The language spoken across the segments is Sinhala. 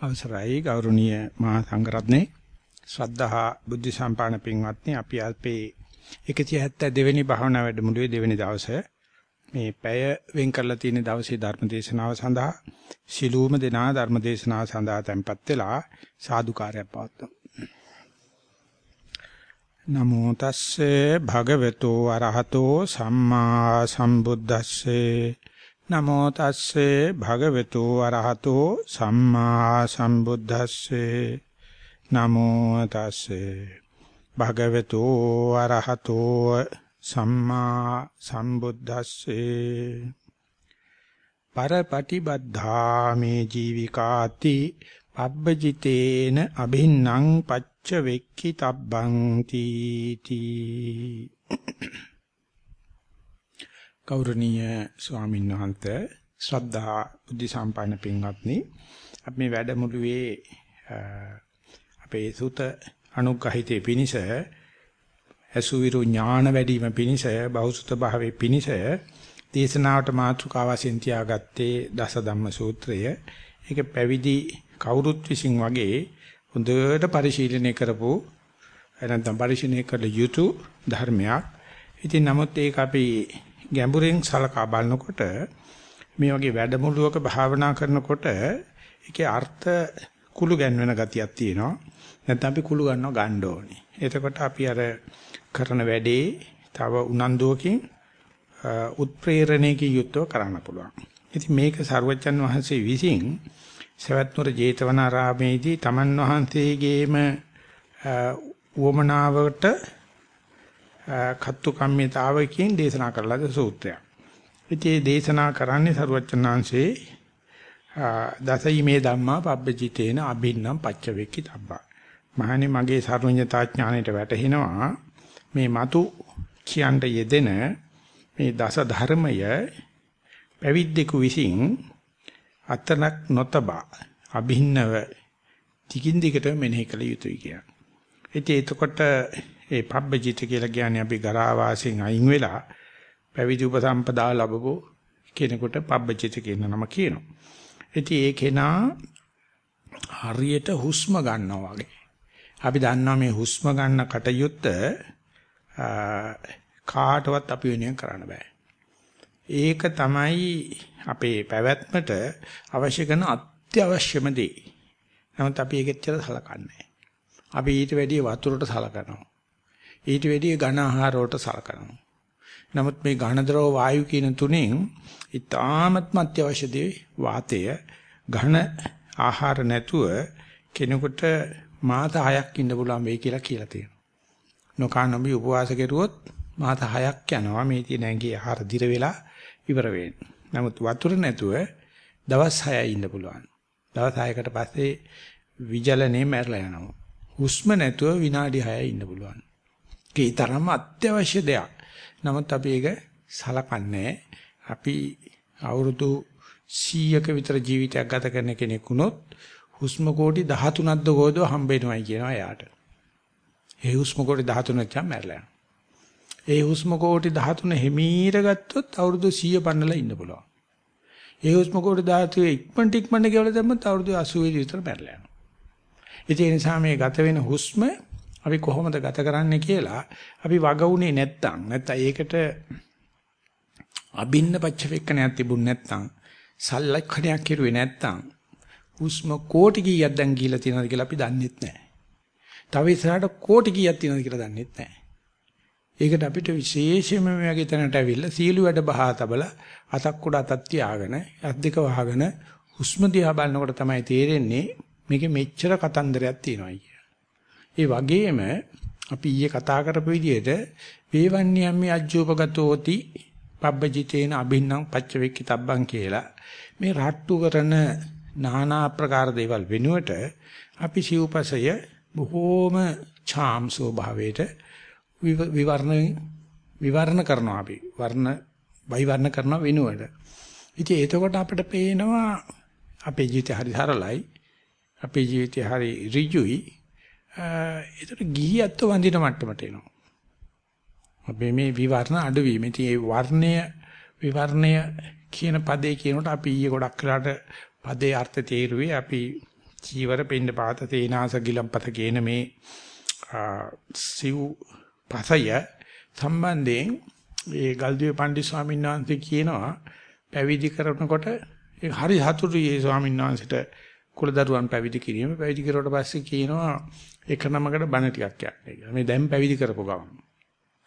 අවසරයි ගෞරවනීය මහා සංඝරත්නයේ. ශ්‍රද්ධහා බුද්ධ සම්පාදන පින්වත්නි අපි අපේ 172 වෙනි භාවනා වැඩමුළුවේ දෙවෙනි දවසේ මේ පැය වෙන් කරලා තියෙන දවසේ ධර්ම දේශනාව සඳහා සිළුම දෙනා ධර්ම දේශනාව සඳහා tempත් වෙලා සාදුකාරයක් පවත්වමු. නමෝ තස්සේ භගවතු අරහතෝ සම්මා සම්බුද්දස්සේ නමෝ තස්සේ භගවතු අරහතෝ සම්මා සම්බුද්දස්සේ. නමෝ තස්සේ භගවතු අරහතෝ සම්මා සම්බුද්දස්සේ. පරපටිබද්ධා මේ ජීවිකාති පබ්බජිතේන අභින්නම් පච්ච වෙක්කි තබ්බං තීති. ගෞරවනීය ස්වාමීන් වහන්සේ ශ්‍රද්ධා බුද්ධ සම්පන්න පින්වත්නි අපි මේ වැඩමුළුවේ අපේ සුත අනුග්‍රහිතේ පිනිස අසුවිරු ඥාන වැඩිම පිනිස බෞසුත භාවයේ පිනිස දේශනාවට මාතෘකාව වශයෙන් තියාගත්තේ දස ධම්ම සූත්‍රය. ඒක පැවිදි කවුරුත් විසින් වගේ හොඳට පරිශීලනය කරපු නැත්නම් පරිශීලනය කළ යුතු ධර්මයක්. ඉතින් නමුත් ඒක අපි ගැඹුරින් සලකා බලනකොට මේ වගේ වැඩමුළුවක භාවනා කරනකොට ඒකේ අර්ථ කුළු ගැන්වෙන ගතියක් තියෙනවා. නැත්නම් අපි කුළු ගන්නවා ගන්න ඕනේ. එතකොට අපි අර කරන වැඩේ තව උනන්දුවකින් උත්ප්‍රේරණයකින් යුක්තව කරන්න පුළුවන්. ඉතින් මේක සර්වජන් වහන්සේ විසින් සවැත්නුර ජේතවනාරාමේදී තමන් වහන්සේගේම උවමනාවට කත්තු කම්මිතාවකින් දේශනා කරලාද සූත්‍රයක්. ඉතින් දේශනා කරන්නේ සරුවචනාංශේ දසීමේ ධම්මා පබ්බජිතේන අභින්නම් පච්චවෙක්කි තබ්බා. මහණනි මගේ සර්වඥතා ඥාණයට වැටහෙනවා මේ మతు කියන්න යෙදෙන මේ දස ධර්මය පැවිද්දෙකු විසින් අතනක් නොතබා අභින්නව ටිකින් දිගට මෙනෙහි කළ යුතුයි කියන. ඉතින් එතකොට ඒ පබ්බජිත කියලා කියන්නේ අපි ගරා වාසයෙන් අයින් වෙලා පැවිදි උපසම්පදා ලැබපු කෙනෙකුට පබ්බජිත කියන නම කියනවා. ඉතින් ඒ කෙනා හරියට හුස්ම ගන්නවා වගේ. අපි දන්නවා මේ හුස්ම ගන්න කටයුත්ත කාටවත් අපි වෙනුවෙන් කරන්න බෑ. ඒක තමයි අපේ පැවැත්මට අවශ්‍ය කරන අත්‍යවශ්‍යම දේ. නමුත් අපි ඒකෙච්චර සලකන්නේ අපි ඊට වැඩිය වතුරට සලකනවා. ඊට වැඩිය ඝන ආහාර වලට සලකනවා. නමුත් මේ ඝන ද්‍රව වායු කියන තුනෙන් ඊටාත්ම අත්‍යවශ්‍ය දේ වාතය ඝන ආහාර නැතුව කෙනෙකුට මාස 6ක් ඉන්න පුළුවන් වෙයි කියලා කියලා තියෙනවා. නොකානොබි උපවාස කෙරුවොත් මාස 6ක් යනවා මේ තියෙන ඇඟේ ආහාර දිර වෙලා ඉවර වෙන්නේ. නමුත් වතුර නැතුව දවස් 6යි ඉන්න පුළුවන්. දවස් 6කට පස්සේ විජලනේ මැරලා යනවා. හුස්ම නැතුව විනාඩි 6යි ඉන්න පුළුවන්. ඒ තරම්ම අත්‍යවශ්‍ය දෙයක්. නමුත් අපි ඒක සලකන්නේ අපි අවුරුදු 100ක විතර ජීවිතයක් ගත කරන කෙනෙක් වුණොත් හුස්ම කෝටි 13ක්ද ගෝදෝ හම්බ වෙනවයි කියනවා එයාට. ඒ හුස්ම කෝටි 13 නැත්නම් මැරලා ඒ හුස්ම කෝටි 13 හිමීර ගත්තොත් අවුරුදු 100 පන්නලා ඉන්න පුළුවන්. ඒ හුස්ම කෝටි 13 ඉක්මනට ඉක්මනට ගෙවලා දැම්මත් අවුරුදු 80 විතර මැරලා යනවා. ඒ නිසා මේ ගත වෙන හුස්ම අපි කොහොමද ගත කරන්නේ කියලා අපි වග උනේ නැත්තම් නැත්තම් ඒකට අබින්න පච්චවෙක්කණයක් තිබුණ නැත්තම් සල්ලක්ෂණයක් කෙරුවේ නැත්තම් හුස්ම කෝටි කීයක් දැන් ගිහිලා තියෙනවද කියලා අපි දන්නෙත් නැහැ. තව ඉස්සරහට කෝටි කීයක් තියෙනවද කියලා දන්නෙත් නැහැ. ඒකට අපිට විශේෂයෙන්ම මේ වගේ තැනට ඇවිල්ලා සීළු වැඩ බහා තබලා අතක් උඩ අතක් තියාගෙන අත් දෙක වහගෙන හුස්ම දිහා බලනකොට තමයි තේරෙන්නේ මේකේ මෙච්චර කතන්දරයක් තියෙනවා කියලා. ඒ වගේම අපි ඊයේ කතා කරපු විදිහට වේවන්‍යම්මි අජ්ජෝපගතෝති පබ්බජිතේන අභින්නම් පච්චවෙක්කි තබ්බං කියලා මේ රට්ටු කරන নানা ආකාර දේවල් වෙනුවට අපි සිව්පසය බොහෝම ඡාම් ස්වභාවයට විවරණ විවරණ කරනවා අපි වර්ණ වෛවර්ණ කරනවා වෙනුවට. ඉතින් එතකොට අපිට පේනවා අපේ ජීවිතය හරි සරලයි. අපේ ජීවිතය හරි ඍජුයි. ඒතර ගිහියත් වඳින මට්ටමට එනවා. අපි මේ විවරණ අඩුවීම. ඉතින් මේ වර්ණය විවරණය කියන පදේ කියනකොට අපි ඊයේ ගොඩක් වෙලාට පදේ අර්ථ තේරුවේ අපි චීවර පින්න පාත තේනාස ගිලම්පත කියන මේ සිව් පසය සම්බන්ධයෙන් ඒ ගල්දුවේ පණ්ඩිත ස්වාමීන් වහන්සේ කියනවා පැවිදි කරනකොට ඒ හරි හතුරුයි ඒ ස්වාමීන් වහන්සේට කුලදරුවන් පැවිදි කිරීම පැවිදි කරුවට පස්සේ කියනවා එක නමකට බණ ටිකක් කියන්නේ. මේ දැන් පැවිදි කරපු ගමන්.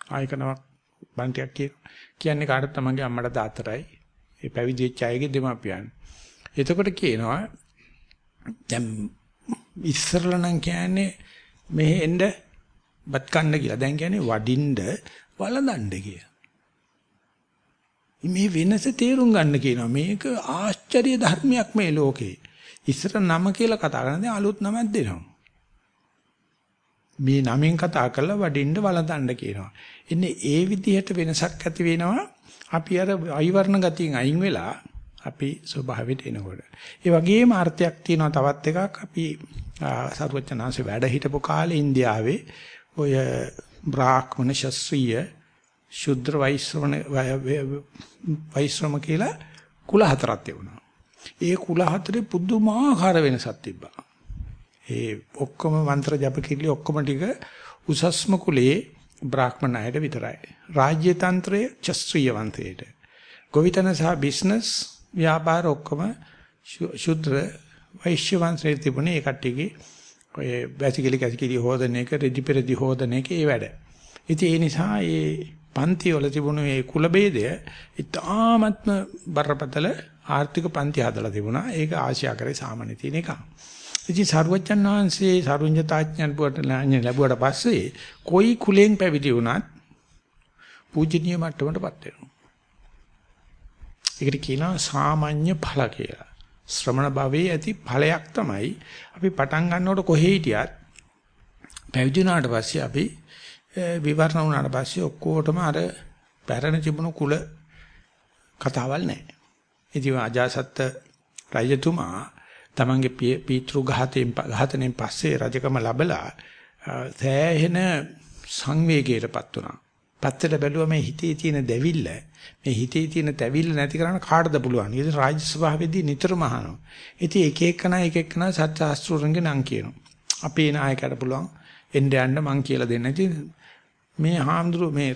ආයක නමක් බණ ටිකක් කියන්නේ කාටද තමන්ගේ අම්මට තාත්තටයි. ඒ පැවිදි වෙච්ච අයගේ දෙමාපියන්. එතකොට කියනවා දැන් ඉස්සරලා නම් කියන්නේ මෙහෙ එන්න බත් කන්න කියලා. දැන් කියන්නේ වඩින්න වළඳන්න කියලා. මේ වෙනස තේරුම් ගන්න කියනවා. මේක ආශ්චර්ය ධර්මයක් මේ ලෝකේ. ඉස්සර නම කියලා කතා කරනදී අලුත් නමක් දෙනවා. මේ නමෙන් කතා කරලා වඩින්න වළඳන්න කියනවා. එන්නේ ඒ විදිහට වෙනසක් ඇති වෙනවා. අපි අර අයිවර්ණ ගතියෙන් අයින් වෙලා අපි ස්වභාවයට එනකොට. ඒ වගේම අර්ථයක් තියෙනවා තවත් එකක් අපි සරුවචනාංශේ වැඩ හිටපු කාලේ ඉන්දියාවේ ඔය බ්‍රාහ්මණ ශාස්ත්‍රීය ශුද්‍ර වෛශ්‍රම වෛශ්‍රම කියලා කුල හතරක් තිබුණා. ඒ කුල හතරේ පුදුමාකාර වෙනසක් තිබ්බා. ඒ ඔක්කොම මන්ත්‍ර ජප කිරලි ඔක්කොම ටික උසස්ම කුලයේ බ්‍රාහ්මණ අයට විතරයි. රාජ්‍ය තන්ත්‍රයේ ශාස්ත්‍රීය වන්තයට. ගොවිතැන සහ බිස්නස් ව්‍යාපාර ඔක්කොම ශුද්‍ර වෛශ්‍ය වංශයේ තිබුණේ ඒ කට්ටියගේ ඔය වැසිකිලි කැසිකිලි හොදන එක රෙදි පෙරදි හොදන එක ඒ වැඩ. ඉතින් ඒ නිසා ඒ පන්ති වල තිබුණු මේ කුල ભેදය ඉතාමත්ම බරපතල ආර්ථික පන්ති හදලා තිබුණා. ඒක ආසියාකරේ සාමාන්‍ය තියෙන එකක්. ඉතින් සරුවච්චන් වහන්සේ සරුඤ්ඤතාඥයන් පුවට ලැබුවට පස්සේ කොයි කුලෙන් පැවිදි වුණත් පූජනීය මට්ටමටපත් වෙනවා. ඒකට කියනවා සාමාන්‍ය ඵල කියලා. ශ්‍රමණ භවයේ ඇති ඵලයක් තමයි අපි පටන් ගන්නකොට කොහේ හිටියත් පැවිදි වුණාට පස්සේ අපි විවරණ වුණාට පස්සේ ඔක්කොටම අර පැරණ තිබුණු කුල කතාවල් නැහැ. ඉතින් අජාසත් රජතුමා තමන්ගේ පීතෘ ඝාතයෙන් ඝාතනෙන් පස්සේ රජකම ලැබලා සෑහෙන සංවේගයටපත් වුණා. පැත්තට බැලුවා මේ හිතේ තියෙන දැවිල්ල මේ හිතේ තියෙන තැවිල්ල නැති කරන්න කාටද පුළුවන්? ඊට රාජ්‍ය සභාවේදී නිතරම අහනවා. ඉතින් එක එකනා එක එකනා සත්‍යාස්ත්‍රුරංගේ නම් කියනවා. අපේ නායකයට පුළුවන් එන්න යන්න මං කියලා දෙන්න. ඉතින් මේ හාමුදුරු මේ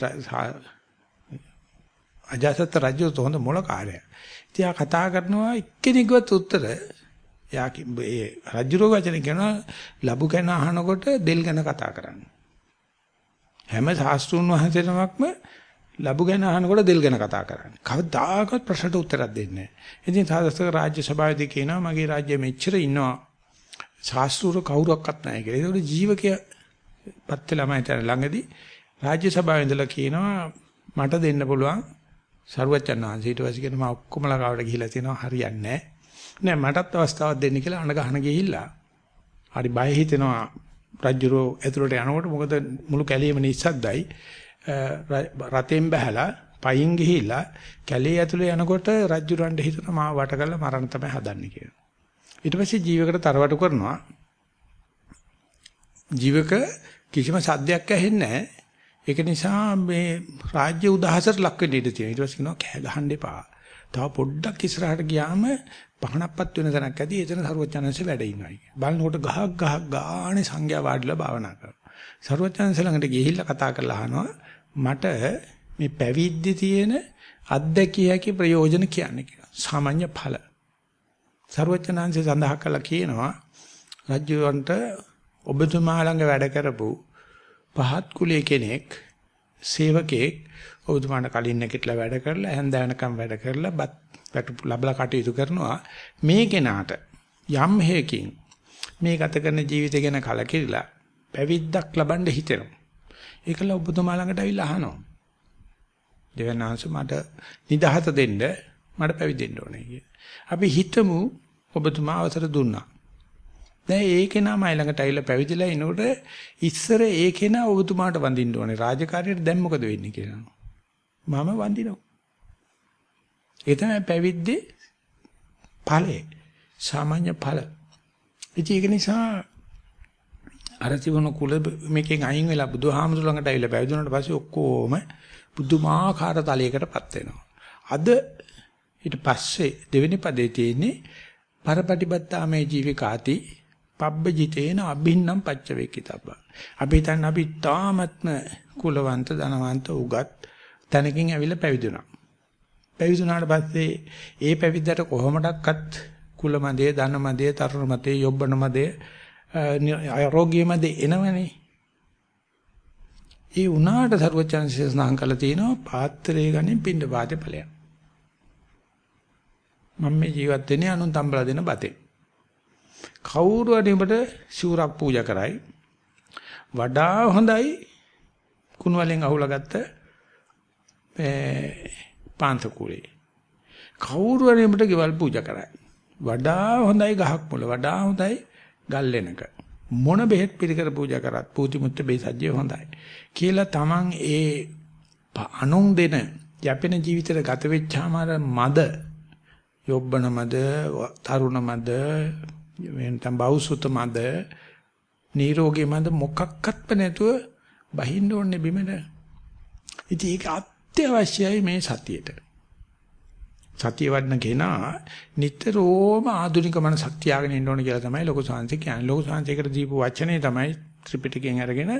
අජාසත් රජු හොඳ මොළ කාර්යය. ඉතින් කතා කරනවා එක්කෙනෙක්වත් උත්තර එයා ඒ රජුරෝ වචන කියනවා ලැබු ගැන අහනකොට දෙල් ගැන කතා කරන්න. හැම ශාස්ත්‍රුන් වහන්සේ නමක්ම ලැබු ගැන අහනකොට දෙල් ගැන කතා කරන්නේ. කවදාකවත් ප්‍රශ්නට උත්තරයක් දෙන්නේ නැහැ. ඉතින් සාදස්තක රාජ්‍ය සභාවේදී කියනවා මගේ රාජ්‍ය මෙච්චර ඉන්නවා ශාස්ත්‍රුර කවුරක්වත් නැහැ කියලා. ඒකට ජීවකය පත් ළමයි තර ළඟදී රාජ්‍ය සභාවේ ඉඳලා කියනවා මට දෙන්න පුළුවන් සරුවචන් වහන්සේ ඊට පස්සේ කියනවා ඔක්කොම ළඟවට ගිහිලා තියෙනවා හරියන්නේ නැහැ. නෑ මටත් අවස්ථාවක් දෙන්න කියලා අණ ගහන ගිහිල්ලා හරි බය හිතෙනවා රජුරෝ ඇතුළට යනකොට මොකද මුළු කැලේම නිස්සද්දයි රතෙන් බහැලා පයින් ගිහිල්ලා කැලේ ඇතුළේ යනකොට රජුරන්ට හිතන මාව වට කරලා මරණ තමයි හදන්නේ කියලා. ඊට පස්සේ ජීවකට තරවටු කරනවා. ජීවක කිසිම සද්දයක් ඇහෙන්නේ නැහැ. ඒක නිසා මේ රාජ්‍ය උදහසට ලක් වෙන්න ඉඩ තියෙනවා. ඊට පස්සේ කියනවා කෑ ගහන්න එපා. තව පොඩ්ඩක් ඉස්සරහට ගියාම පහනක්පත් වෙන තැනක් ඇති එතන සරුවචනංශ වැඩ ඉන්නවා කිය. බලනකොට ගහක් ගහක් ගානේ සංඝයා වාඩිලා භාවනා කරනවා. සරුවචනංශ ළඟට ගිහිල්ලා කතා කරලා අහනවා මට මේ පැවිද්දේ තියෙන අත්දැකිය හැකි ප්‍රයෝජන කියන්නේ කියලා. සාමාන්‍ය ඵල. සරුවචනංශ සඳහා කළා කියනවා රජුවන්ට ඔබතුමා ළඟ වැඩ කරපු පහත් කුලයේ කෙනෙක් සේවකෙක් ඔබතුමාට කලින් නැගිටලා වැඩ කරලා හැන්දෑනකම් වැඩ කරලා බත් ලැබලා කටයුතු කරනවා මේ කෙනාට යම් හේකින් මේ ගත කරන ජීවිතය ගැන කලකිරිලා පැවිද්දක් ලබන්න හිතෙනවා. ඒකල ඔබතුමා ළඟට ඇවිල්ලා අහනවා. දෙවනාංශ මට නිදහස දෙන්න මට පැවිදෙන්න ඕනේ කියලා. අපි හිතමු ඔබතුමා අවසර දුන්නා. දැන් ඒකේ නම ළඟට ඇවිල්ලා පැවිදිලා ඉනකොට ඉස්සර ඒකේ නා ඔබතුමාට වඳින්න ඕනේ. රාජකාරියට දැන් මොකද වෙන්නේ කියලා. මම වඳිනවා. ඒ තමයි පැවිද්දේ ඵලය. සාමාන්‍ය ඵල. ඉතින් ඒක නිසා අර තිබුණු කුල මේකෙන් අයින් වෙලා බුදුහාමුදුර ළඟට ඇවිල්ලා පැවිදුණාට පස්සේ ඔක්කොම බුදුමාකාර තලයකටපත් වෙනවා. අද ඊට පස්සේ දෙවෙනි පදේ තියෙන්නේ පරපටිපත්තාමේ ජීවිකාති පබ්බජිතේන අභින්නම් පච්චවේකිතබ්බ. අපි හිතන්නේ අපි තාමත්ම කුලවන්ත ධනවන්ත උගත් තැනකින් ඇවිල්ලා පැවිදුණා. පැවිදුණාට පස්සේ ඒ පැවිද්දට කොහොමඩක්වත් කුල මදේ ධන මදේ තරුණ මදේ යොබ්බන මදේ ආරෝග්‍ය මදේ එනවනේ. ඒ උනාට සරුවචන්සේ ස්නාහන් කළා තියෙනවා පාත්‍රයේ ගනින් පින්ඩ පාතේ ඵලයක්. මම මේ ජීවත් වෙන්නේ අනුන් තම්බලා දෙන බතේ. කවුරු හරි ඔබට සිවුරක් පූජා කරයි වඩා හොඳයි කුණු වලින් අහුලා ගත්ත පාන්තකුලේ. කවුරු හරි ඔබට ගෙවල් පූජා කරයි. වඩා හොඳයි ගහක් මුල වඩා හොඳයි ගල් ලෙනක. මොන බෙහෙත් පිළිකර පූජා කරත් පූති මුත්‍ත බේසජ්ජය හොඳයි. කියලා තමන් ඒ අනුන් දෙන යැපෙන ජීවිතේ ගත වෙච්චාම මද යොබ්බන මද තරුණ මද වෙනතම් බෞසුත මද නිරෝගී මද මොකක්වත්ම නැතුව බහින්න ඕනේ බිමට. ඉතින් ඒක අත්‍යවශ්‍යයි මේ සතියේට. සතිය වඩන කෙනා නිතරම ආධුනික මනසක් තියාගෙන ඉන්න ඕන කියලා තමයි ලොකු සංසි කියන්නේ. ලොකු සංසිකට දීපු වචනේ තමයි ත්‍රිපිටකයෙන් අරගෙන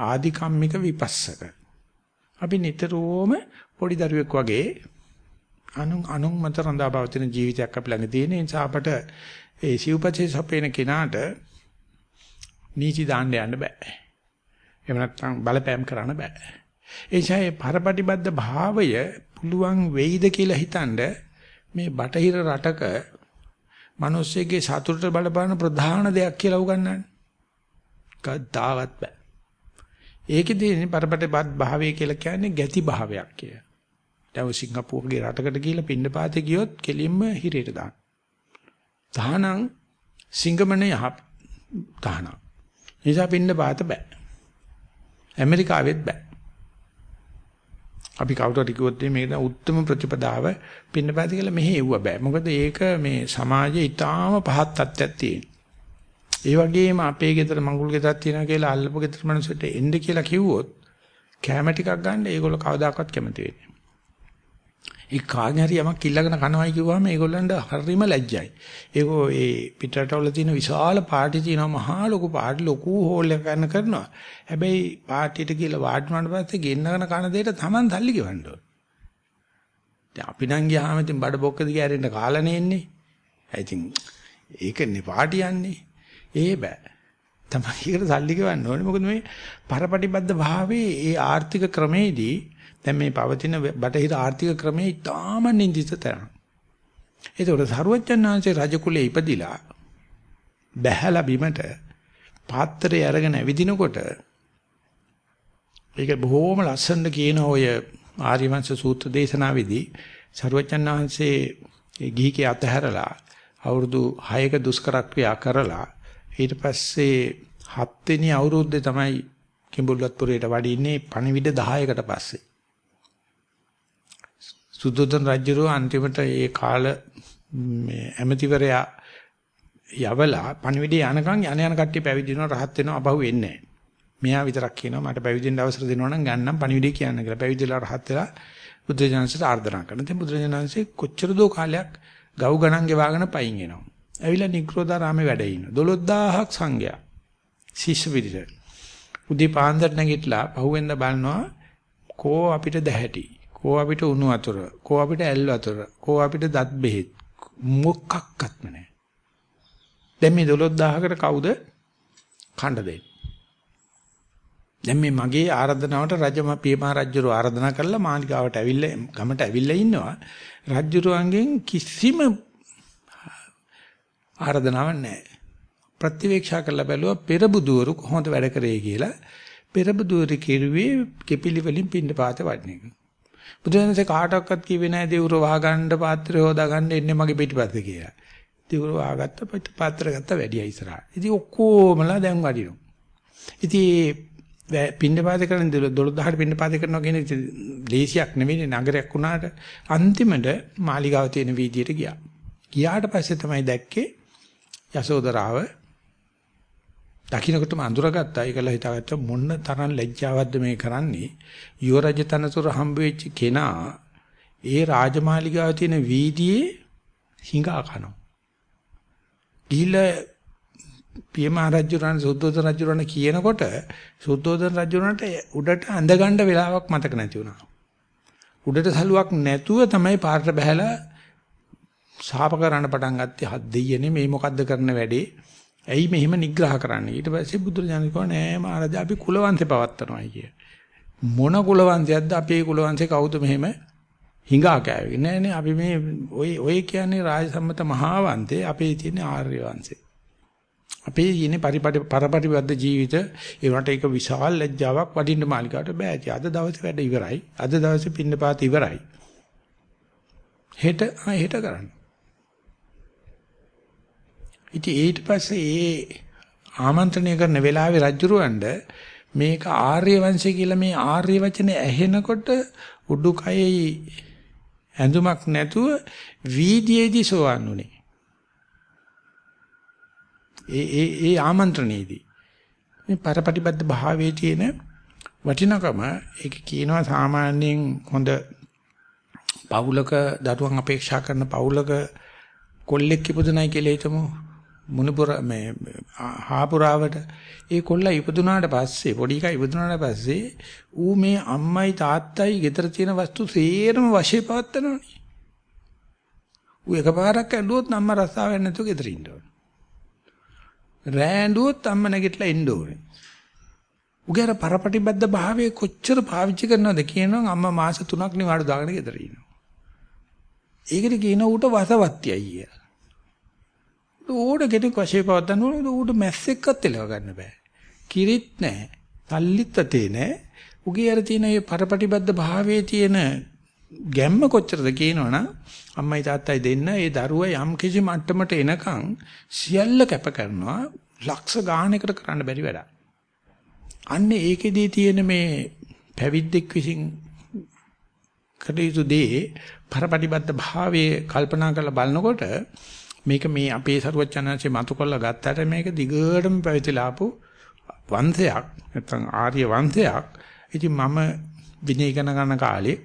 ආධිකම්මික විපස්සක. අපි නිතරම පොඩි දරුවෙක් වගේ අනුන් අනුන් මත රඳා පවතින ජීවිතයක් අපි ළඟ තියෙන නිසා අපට ඒ සිව්පතේ සපේන කෙනාට නීති දාන්න යන්න බෑ. එහෙම නැත්නම් බලපෑම් කරන්න බෑ. ඒ නිසා මේ පරපටිබද්ධ භාවය පුළුවන් වෙයිද කියලා හිතනද මේ බටහිර රටක මිනිස්සෙගේ සතුටට බලපාන ප්‍රධාන දෙයක් කියලා උගන්වන්නේ. කද්දාවත් බෑ. ඒකෙදී පරපටිබද්ධ භාවය කියලා කියන්නේ ගැති භාවයක් කිය. දැන් සිංගප්පූරුගේ රටකට ගිහිල්ලා පින්නපාතේ ගියොත් කෙලින්ම හිරේට දාන්න. තහනම් සිංගමනේ යහ තහනම්. නිසා පින්නපාත බෑ. ඇමරිකාවෙත් බෑ. අපි කවුරුහරි කිව්වොත් මේක උත්තරම ප්‍රතිපදාව පින්නපාත කියලා මෙහෙ එව්ව බෑ. මොකද ඒක මේ සමාජයේ ඊටාම පහත් තත්ත්වයක් තියෙන. ඒ වගේම අපේ ගෙදර මඟුල් ගෙදරක් තියෙනවා කියලා අල්ලපු ගෙදර මිනිස්සුන්ට එන්න කියලා කිව්වොත් කැම ටිකක් ගන්න ඒගොල්ලෝ කවදාකවත් කැමති වෙන්නේ ඒ කාගෙන් හරි යමක් කිල්ලගෙන කනවයි කිව්වම ඒගොල්ලන්ට හරිම ලැජ්ජයි. ඒකෝ ඒ පිටරටවල තියෙන විශාල පාටි තියෙනවා මහා ලොකු පාටි ලොකු හෝල් එකක් ගන්න කරනවා. හැබැයි පාටියට කියලා වාඩි වුණාට පස්සේ ගෙන්නගෙන කන දෙයට Taman තල්ලි ගෙවන්න ඕන. දැන් අපි නම් ගියාම ඉතින් බඩ බොක්ක දිගේ ඇරෙන්න කාලනේ එන්නේ. ඉතින් ඒකනේ පාටි යන්නේ. ඒ බෑ. තමයි ඒකට සල්ලි ගෙවන්න ඕනේ. මොකද මේ පරපටිබද්ධ භාවයේ ඒ ආර්ථික ක්‍රමේදී දැන් මේ පවතින බටහිර ආර්ථික ක්‍රමයේ ඉතාම නිඳිත තරම්. ඒතකොට සරුවච්චන්හන්සේ රජ කුලේ ඉපදිලා බැහැලා බිමට පාත්‍රය අරගෙන ඇවිදිනකොට ඒක බොහොම ලස්සනට කියන ඔය ආර්යවංශ සූත්‍ර දේශනාවේදී සරුවච්චන්හන්සේ ගිහිකේ අතහැරලා අවුරුදු 6ක දුෂ්කර ක්‍රියා කරලා ඊට පස්සේ හත්වෙනි අවුරුද්දේ තමයි කිඹුල්වත්පුරයට වඩින්නේ පණිවිඩ 10කට පස්සේ. සුද්ධෝදන රජුරෝ අන්තිමට ඒ කාල මේ ඇමතිවරයා යවලා පණිවිඩය යනකම් යන යන කට්ටිය පැවිදි වෙනවා රහත් වෙනවා අබහුව එන්නේ නැහැ. මෙයා විතරක් කියනවා මට පැවිදෙන්න අවසර දෙනවා නම් ගන්නම් පණිවිඩය කියන්න කියලා. පැවිදිලා රහත් වෙලා බුදුරජාණන්සේට ආර්දනා කරනවා. ඉතින් බුදුරජාණන්සේ කොච්චර දෝ කාලයක් ගව් ගණන් ගෙවාගෙන පයින් එනවා. ඇවිල්ලා නිග්‍රෝධාරාමේ වැඩ ඉන්නවා. 12000ක් සංඝයා. ශිෂ්‍ය පිරිස. උදේ පාන්දර නැගිටලා පහුවෙන්ද බලනවා කෝ අපිට දැහැටි. කෝ අපිට උණු වතුර, කෝ අපිට ඇල් වතුර, කෝ අපිට දත් බෙහෙත් මොකක්වත්ම නැහැ. දැන් මේ 12000කට කවුද කණ්ඩ දෙන්නේ? දැන් මේ මගේ ආරාධනාවට රජම පියමා රජුරු ආරාධනා කරලා මාලිගාවට ඇවිල්ලා ගමට ඇවිල්ලා ඉන්නවා. රජුරුවන්ගෙන් කිසිම ආරාධනාවක් නැහැ. ප්‍රතිවේක්ෂා කරලා බැලුවා පෙර බුදුවරු කොහොමද වැඩ කරේ කියලා. පෙර බුදුවරු කිරුවේ කෙපිලි වලින් පින්න පාත වඩන එක. බුදුරජාණන්සේ කාටවත් කිව්වේ නැහැ දෙවුර වහගන්න පාත්‍රය හොදාගන්න එන්නේ මගේ පිටිපස්සේ කියලා. දෙවුර වහගත්ත පාත්‍ර ගත්ත වැඩිය ඉස්සරහා. ඉතින් ඔක්කොමලා දැන් වඩිනවා. ඉතින් පින්නපාත කරන 12000ට පින්නපාත කරනවා කියන්නේ ලේසියක් නෙවෙයි නගරයක් වුණාට අන්තිමට මාලිගාව තියෙන වීදියට ගියා. ගියාට පස්සේ තමයි දැක්කේ යසෝදරාව දකින්නකොටම අඳුරගත්තා. ඒකලා හිතාගත්තා මොන්න තරම් ලැජ්ජාවක්ද මේ කරන්නේ. යුව රජ තනතුර හම්බ වෙච්ච කෙනා ඒ රාජමාලිගාවේ තියෙන වීදියේ හිඟා කනවා. ගිහිල්ලා පියමා රජුරණ සුද්ධෝදන රජුරණ කියනකොට සුද්ධෝදන රජුරණට උඩට ඇඳගන්න වෙලාවක් මතක නැති වුණා. උඩට සලුවක් නැතුව තමයි පාරට බහැලා ශාප කරන්න පටන් ගත්තේ හත් දෙයියනේ මේ මොකද්ද කරන වැඩේ ඇයි මෙහෙම නිග්‍රහ කරන්නේ? ඊට පස්සේ බුදුරජාණන් කිව්වා නෑ මහරජා අපි කුලවංශේ පවත්තරනවායි කිය. මොන කුලවංශයක්ද අපේ කුලවංශේ කවුද මෙහෙම හිඟා කෑවේ? නෑ නේ අපි මේ ඔය ඔය කියන්නේ රාජසම්මත මහාවංශේ අපේ තියෙන ආර්ය වංශේ අපේ ඉන්නේ පරිපටි පරපටිබද්ධ ජීවිත ඒ වුණාට ඒක විශාල ලැජ්ජාවක් වඩින්න මාලිකාවට බෑ අද දවසේ වැඩ ඉවරයි. අද දවසේ පින්නපාත ඉවරයි. හෙට ආ හෙට කරන්න. ඉතින් ඊට පස්සේ ඒ ආමන්ත්‍රණය කරන වෙලාවේ රජුරවඬ මේක ආර්ය වංශය කියලා මේ ආර්ය වචනේ ඇහෙනකොට උඩුකයේ ඇඳුමක් නැතුව වීදියේදී සෝවන් උනේ. ඒ ඒ ඒ ආමන්ත්‍රණයේදී මේ පරපටිබද්ධ භාවයේ තියෙන වටිනකම ඒක කියනවා සාමාන්‍යයෙන් හොඳ පවුලක දරුවන් අපේක්ෂා කරන පවුලක කොල්ලෙක් ඉපදුනයි කියලා හිතමු මුණුපුර මේ හාපුරාවට ඒ කොල්ලා ඉපදුනාට පස්සේ පොඩි එකා ඉපදුනාට පස්සේ ඌ මේ අම්මයි තාත්තයි ගෙදර තියෙන වස්තු සේරම වශයෙන් පවත්නවනේ. ඌ එකපාරක් ඇඬුවොත් අම්මා රස්සාවෙන් නැතුව ගෙදර ඉන්න ඕනේ. රෑඬුවොත් අම්මා නැගිටලා ඉන්න ඕනේ. උගේ අර පරපටිබද්ධ භාවයේ කොච්චර පාවිච්චි කරනවද කියනවා අම්මා මාස 3ක් නිවාඩු දාගෙන ගෙදර ඉන්නවා. ඒකට කියන ඌට වසවත්තියයි කියලා. ඌට කෙනෙක් වශයෙන් පවත්වන්න ඕනේ ඌට මැස්සෙක්වත් එලව ගන්න බෑ. කිරිත් නැහැ. සල්ලිත් තේ නැහැ. උගේ අර තියෙන මේ පරපටිබද්ධ භාවයේ තියෙන ගැම්ම කොච්චරද කියනවනම් අම්මයි තාත්තයි දෙන්න ඒ දරුවා යම් කිසි මට්ටමට එනකන් සියල්ල කැප කරනවා ලක්ෂ ගාණයකට කරන්න බැරි වැඩක්. අන්න ඒකෙදී තියෙන මේ පැවිද්දෙක් විසින් කටයුතු දේ පරපටිබද්ධ භාවයේ කල්පනා කරලා බලනකොට මේක මේ අපේ සරුවචනanse මතු කරලා ගත්තට මේක දිගටම පැවිදිලා ආපු වංශයක් නැත්නම් ආර්ය වංශයක්. ඉතින් මම විනය ඉගෙන ගන්න කාලේ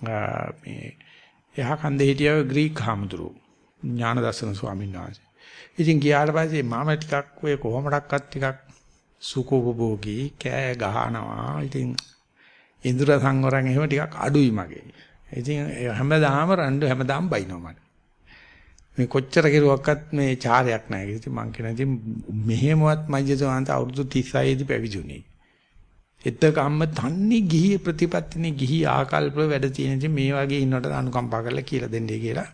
මේ එහා කන්දේ හිටිය ග්‍රීක හාමුදුරු ඥාන දර්ශන ස්වාමීන් වහන්සේ. ඉතින් ගියාට පස්සේ මම ටිකක් ඔය කොහොමඩක්වත් ටිකක් සුකෝපභෝගී කෑ ගහනවා. ඉතින් ඉන්ද්‍ර සංවරන් එහෙම ටිකක් අඩුයි මගේ. ඉතින් හැමදාම රණ්ඩු හැමදාම බයිනවා මට. මේ කොච්චර කෙරුවක්වත් මේ චාරයක් නැහැ. ඉතින් මං කියන ඉතින් මෙහෙමවත් මජ්ජසවන්ත අවුරුදු 36 දී පැවිදුනේ. එතකම්ම තන්නේ ගිහි ප්‍රතිපත්තිනේ ගිහි ආකල්ප වැඩ තියෙන ඉතින් මේ වගේ ඉන්නකොට අනුකම්පා කරලා කියලා දෙන්නේ කියලා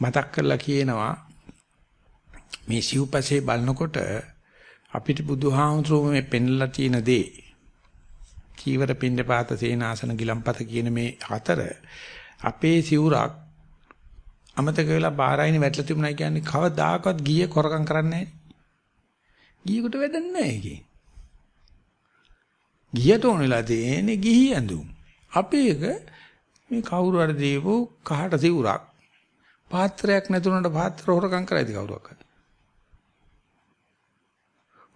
මතක් කරලා කියනවා මේ සිව්පසේ බලනකොට අපිට බුදුහාමුදුරුවෝ මේ පෙන්ලා තියෙන දේ කීවර පින්නපාත සේනාසන ගිලම්පත කියන මේ හතර අපේ සිවුරක් අමතක වෙලා බාරයිනේ වැටලා තිබුණා කියන්නේ කවදාකවත් ගියේ කොරකම් කරන්නේ නැහැ. ගියෙකුට වැඩක් නැහැ ඒකේ. ගියට ඕන වෙලා තියෙන්නේ ගිහි ඇඳුම්. අපි එක මේ කවුරු හරි දීපු කහට සිවුරක් පාත්‍රයක් නැතුනට පාත්‍ර හොරකම් කරයිද කවුරක්වත්.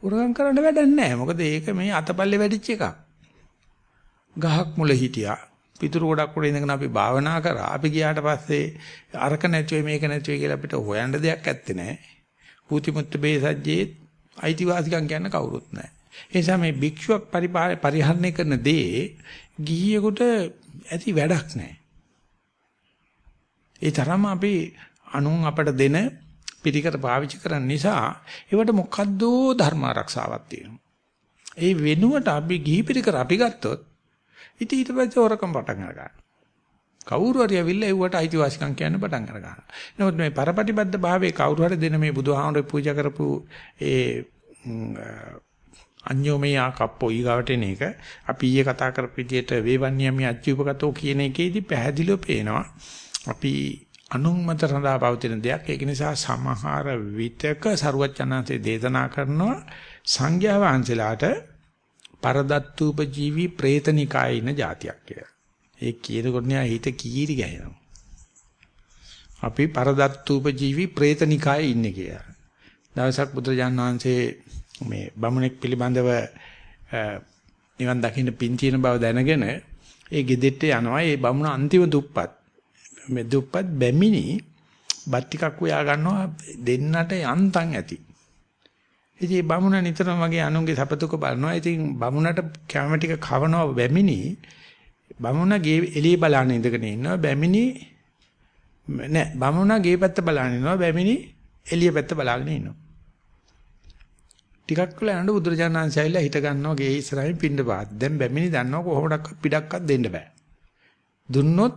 හොරකම් කරන්න වැඩක් නැහැ. මොකද ඒක මේ අතපල්ලේ වැඩිච්ච එකක්. ගහක් මුල හිටියා. පිටුරු ගොඩක් උඩ ඉඳගෙන අපි භාවනා කරා. අපි ගියාට පස්සේ අරක නැති වෙයි මේක නැති වෙයි කියලා අපිට හොයන්න දෙයක් ඇත්තේ නැහැ. පූතිමුත්ත බේසජ්ජේ අයිතිවාසිකම් කියන්න කවුරුත් නැහැ. ඒ නිසා මේ භික්ෂුවක් පරිහරණය කරන දේ ගිහියෙකුට ඇති වැඩක් නැහැ. ඒ තරම අපි අනුන් අපට දෙන පිටිකර පාවිච්චි කරන නිසා ඒවට මොකද්ද ධර්ම ආරක්ෂාවක් තියෙනවා. ඒ වෙනුවට අපි ගිහි පිටිකර අපි ගත්තොත් ඉතින් ඊට පස්සේ හොරකම් පටන් අරගන්නවා. කවුරු හරි ඇවිල්ලා එව්වට අයිතිවාසිකම් කියන්න පටන් අර ගන්නවා. නමුත් මේ පරපටිබද්ධ භාවයේ කවුරු හරි දෙන මේ බුදුහාමුදුරුවෝ පූජා කරපු ඒ අඤ්ඤෝමය කප්පෝ ඊගාවට එන එක අපි ඊයේ කතා කරපු විදිහට වේවන්‍යමි අච්චුපකතෝ කියන එකේදී පැහැදිලිව පේනවා. අපි අනුමත රඳා පවතින දෙයක්. ඒක නිසා සමහර විතක සරුවචනන්සේ දේශනා කරනවා සංඝයා වහන්සේලාට පරදත්තූප ජීවි പ്രേතනිකායින જાතියක් කියලා. ඒ කියනකොට න්යා හිත කීරි ගහනවා. අපි පරදත්තූප ජීවි പ്രേතනිකායේ ඉන්නේ කියලා. දවසක් බුදුරජාණන් වහන්සේ මේ බමුණෙක් පිළිබඳව නිවන් දකින්න පින් තියෙන බව දැනගෙන ඒ ගෙදෙට්ට යනවා. ඒ බමුණ අන්තිම දුප්පත්. මේ දුප්පත් බැමිණි බත් ටිකක් උයා ගන්නවා දෙන්නට යන්තම් ඇති. ඉතින් බමුණ නිතරම වගේ අනුන්ගේ සපතුක බලනවා. ඉතින් බමුණට කැම ටික කවනවා බැමිනි. බමුණ ගේ එළිය බලන ඉඳගෙන ඉන්නවා. බැමිනි නෑ බමුණ ගේ පැත්ත බලන ඉන්නවා. බැමිනි එළිය පැත්ත බලාගෙන ඉන්නවා. ටිකක් වෙලා යනකොට බුදුරජාණන් වහන්සේ ඇවිල්ලා හිට ගන්නවා ගේ ඉස්සරහින් පින්න පාත්. දැන් බැමිනි දන්නවා කොහොමඩක් පිටක්වත් දෙන්න බෑ. දුන්නොත්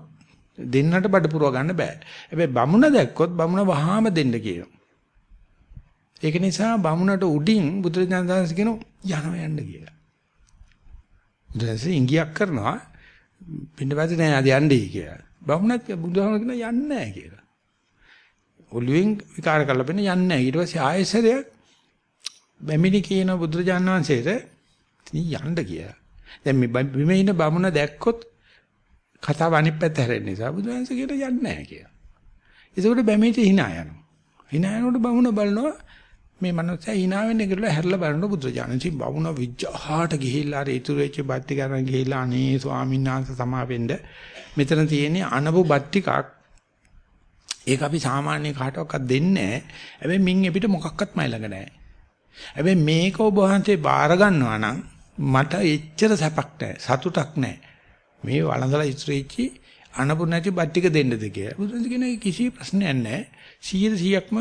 දෙන්නට බඩ පුරව ගන්න බෑ. හැබැයි බමුණ දැක්කොත් බමුණ වහාම දෙන්න කියනවා. ඒක නිසා බමුණට උඩින් බුදුරජාණන් වහන්සේ කියනවා යනවා යන්න කියලා. බුදුරජාණන් ඉංගියක් කරනවා පින්නපතේ නෑ අද යන්නේ කියලා. බමුණත් බුදුහාම කියන යන්නේ නෑ කියලා. ඔළුවෙන් විකාර කරලා බෙන්න යන්නේ නෑ. ඊට පස්සේ ආයෙසරයක් බැමිණි කියන බුදුරජාණන් වහන්සේට යන්න කියලා. දැන් මේ බිමේ ඉන්න බමුණ දැක්කොත් කතාව අනිත් පැත්ත හැරෙන්න නිසා බුදුහන්සේ කියන යන්නේ නැහැ කියලා. ඒකෝට බැමිණිට hina යනවා. hina යනකොට බමුණ බලනවා මේ මනුස්සයා hina වෙන්නේ කියලා හැරලා බලනකොට බුදුරජාණන් ඉතින් බමුණ විජ්ජහාට ගිහිල්ලා අර ඉතුරු වෙච්ච බත් ටික අරන් ගිහිල්ලා අනේ ස්වාමීන් වහන්සේ සමාවෙන්න මෙතන තියෙන්නේ අනබු බත් ටිකක් ඒක අපි සාමාන්‍ය කාටවත් දෙන්නේ නැහැ. හැබැයි මින් එපිට මොකක්වත් මයි ළඟ නැහැ. හැබැයි මේක ඔබ වහන්සේ බාර ගන්නවා නම් මට එච්චර සැපක් නැහැ. සතුටක් නැහැ. මේ වළඳලා ඉතුරු වෙච්චි අනපු නැති බත් ටික දෙන්නද කියලා. බුදුන් කියන කිසි ප්‍රශ්නයක් නැහැ. 100%ක්ම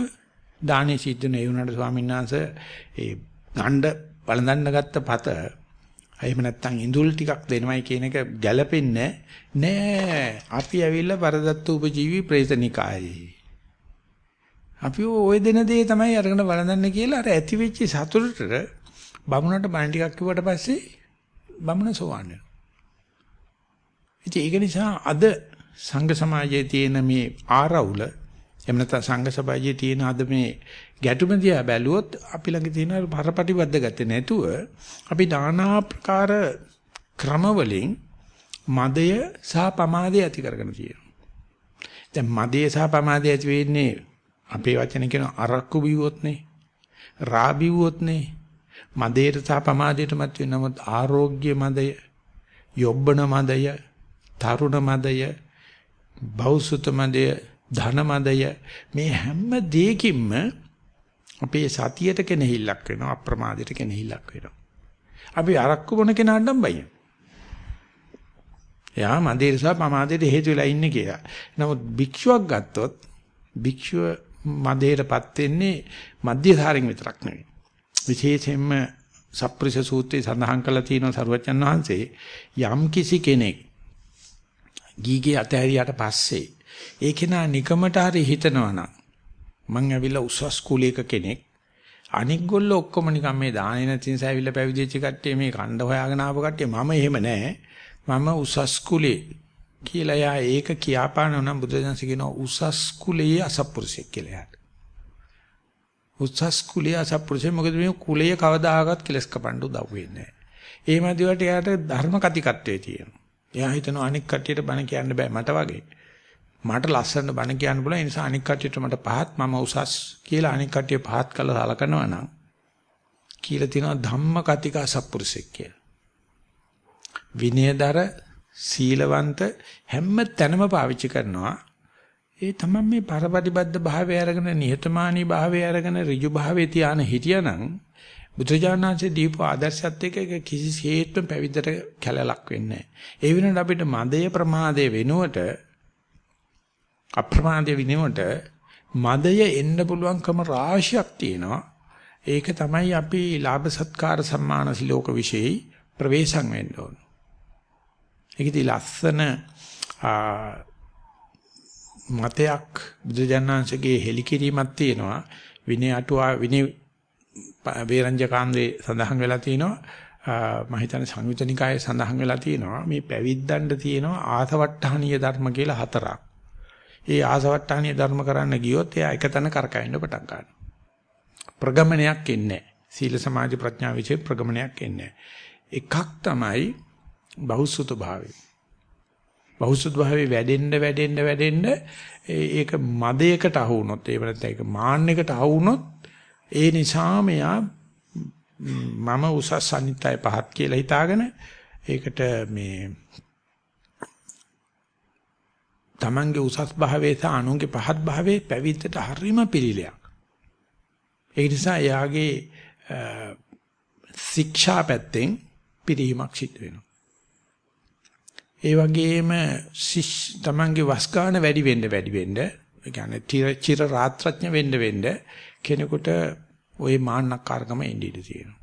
දානේ සිද්ධ නේ වුණාට ස්වාමීන් වහන්සේ ඒ ගණ්ඩ වළඳන්න ගත්ත පත එහෙම නැත්නම් ඉඳුල් ටිකක් දෙනවයි කියන එක ගැළපෙන්නේ නෑ. අපි ඇවිල්ලා පරදත්ත උපජීවි ප්‍රේතනිකායේ. අපි ওই දෙන දේ තමයි අරගෙන වළඳන්න කියලා අර ඇති වෙච්ච සතුටට බමුණට බණ ටිකක් කිව්වට පස්සේ බමුණ සෝවන් වෙනවා. ඉතින් ඒක නිසා අද සංඝ සමාජයේ තියෙන මේ ආරවුල එහෙම නැත්නම් සංඝ සභාවේ තියෙන අද මේ ගැටුම දිහා බැලුවොත් අපි ළඟ තියෙන පරපටිබද්ධ ගත්තේ නැතුව අපි নানা ප්‍රකාර ක්‍රමවලින් මදය සහ පමාදය ඇති කරගෙන තියෙනවා. දැන් මදය සහ පමාදය ඇති වෙන්නේ අපේ වචන කියන අරක්කු බිව්වොත්නේ. රා බිව්වොත්නේ. මදයට සහ පමාදයට මත වෙන නමුත් ආරෝග්‍ය මදය, යොබ්බන මදය, තරුණ මදය, බෞසුත මදය, ධන මදය මේ හැම දෙයකින්ම අපේ සතියට කෙනෙහිල්ලක් වෙනවා අප්‍රමාදයට කෙනෙහිල්ලක් වෙනවා. අපි අරක්කු බොන කෙනාට නම් බයින. එයා මන්දිර සහ පමාදයට හේතු වෙලා ඉන්නේ කියලා. නමුත් භික්ෂුවක් ගත්තොත් භික්ෂුව මදේටපත් වෙන්නේ මධ්‍යධාරයෙන් විතරක් නෙවෙයි. විශේෂයෙන්ම සප්ප්‍රිස සූත්‍රයේ සඳහන් කරලා තියෙනවා සරුවචන් වහන්සේ යම් කිසි කෙනෙක් ගීගේ අතහැරියට පස්සේ ඒ කෙනා නිකමට හරි හිතනවා නම් මං ඇවිල්ලා උසස් කුලයක කෙනෙක් අනික් ගොල්ලෝ ඔක්කොම නිකන් මේ දානේ නැති නිසා ඇවිල්ලා පැවිදිච්ච කට්ටිය මේ කණ්ඩ හොයාගෙන ආපු කට්ටිය මම එහෙම නෑ මම උසස් කුලේ කියලා යා ඒක කියාපාන නම් බුදුදහම කියනවා උසස් කුලයේ අසප්පුරුෂයෙක් කියලා යාට. උසස් කුලයේ අසප්පුරුෂය මොකද මේ කුලය කවදාකවත් කෙලස් කපන්න උදව් වෙන්නේ නැහැ. ඒ මැදිවට යාට ධර්ම කතිකත්වයේ තියෙනවා. එයා හිතනවා අනික් කට්ටියට බණ කියන්න බෑ මට වගේ. මට ලස්සන බණ කියන්න බුණා ඒ නිසා අනික් කට්ටියට මට පහත් මම උසස් කියලා අනික් කට්ටිය පහත් කළා සලකනවා නම් කියලා තියෙනවා ධම්ම කතික අසප්පුරුෂයෙක් කියලා. විනයදර සීලවන්ත හැම තැනම පාවිච්චි කරනවා. ඒ තමයි මේ පරපටිබද්ධ භාවය අරගෙන නිහතමානී භාවය අරගෙන ඍජු භාවයේ තියාන හිටියානම් බුදුජානනාංශයේ දීපු ආදර්ශයත් එක්ක කිසිසේත්ම පැවිද්දට කැලලක් වෙන්නේ නැහැ. ඒ වෙනුවට අපිට මදය ප්‍රමාදයේ වෙනුවට අප්‍රමාදයේ වෙනුවට මදය එන්න පුළුවන්කම රාශියක් තියෙනවා. ඒක තමයි අපි ලාභ සත්කාර සම්මාන සිලෝක විශේෂයි ප්‍රවේශම් වෙන්න ඕන. ඒකදී ලස්සන මතයක් බුදුජානනාංශගේ හෙලිකිරීමක් තියෙනවා විනය අටුවා විනය වේරංජකාන්දේ සඳහන් වෙලා තියෙනවා මම හිතන්නේ සංයුතනිකායේ සඳහන් වෙලා තියෙනවා මේ පැවිද්දන්ට තියෙනවා ආසවට්ටහනීය ධර්ම කියලා හතරක්. ඒ ආසවට්ටහනීය ධර්ම කරන්න ගියොත් එයා එකතැන කරකැවෙන්න පටන් ගන්නවා. ප්‍රගමනයක් එන්නේ සීල සමාධි ප්‍රඥා විචේ ප්‍රගමනයක් එන්නේ එකක් තමයි බහුසුත භාවය. බහුසුත භාවය වැඩෙන්න වැඩෙන්න වැඩෙන්න ඒක මදයකට අහු වුණොත් ඒ වෙනත් ඒක මාන්නයකට අහු වුණොත් ඒ නිසා මෙයා මම උසස් අනිත්‍යය පහත් කියලා හිතාගෙන ඒකට මේ තමන්ගේ උසස් භාවයේ සහ අනුන්ගේ පහත් භාවයේ පැවිද්දට හරීම පිළිලයක්. ඒ නිසා එයාගේ ශික්ෂා පැත්තෙන් පිරීමක් සිද්ධ වෙනවා. ඒ වගේම තමන්ගේ වස් ගන්න වැඩි වෙන්න වැඩි වෙන්න ඒ කියන්නේ චිර රාත්‍රඥ වෙන්න වෙන්න කෙනෙකුට ওই මාන්නකාරකම එන්නේ ඉඳී තියෙනවා.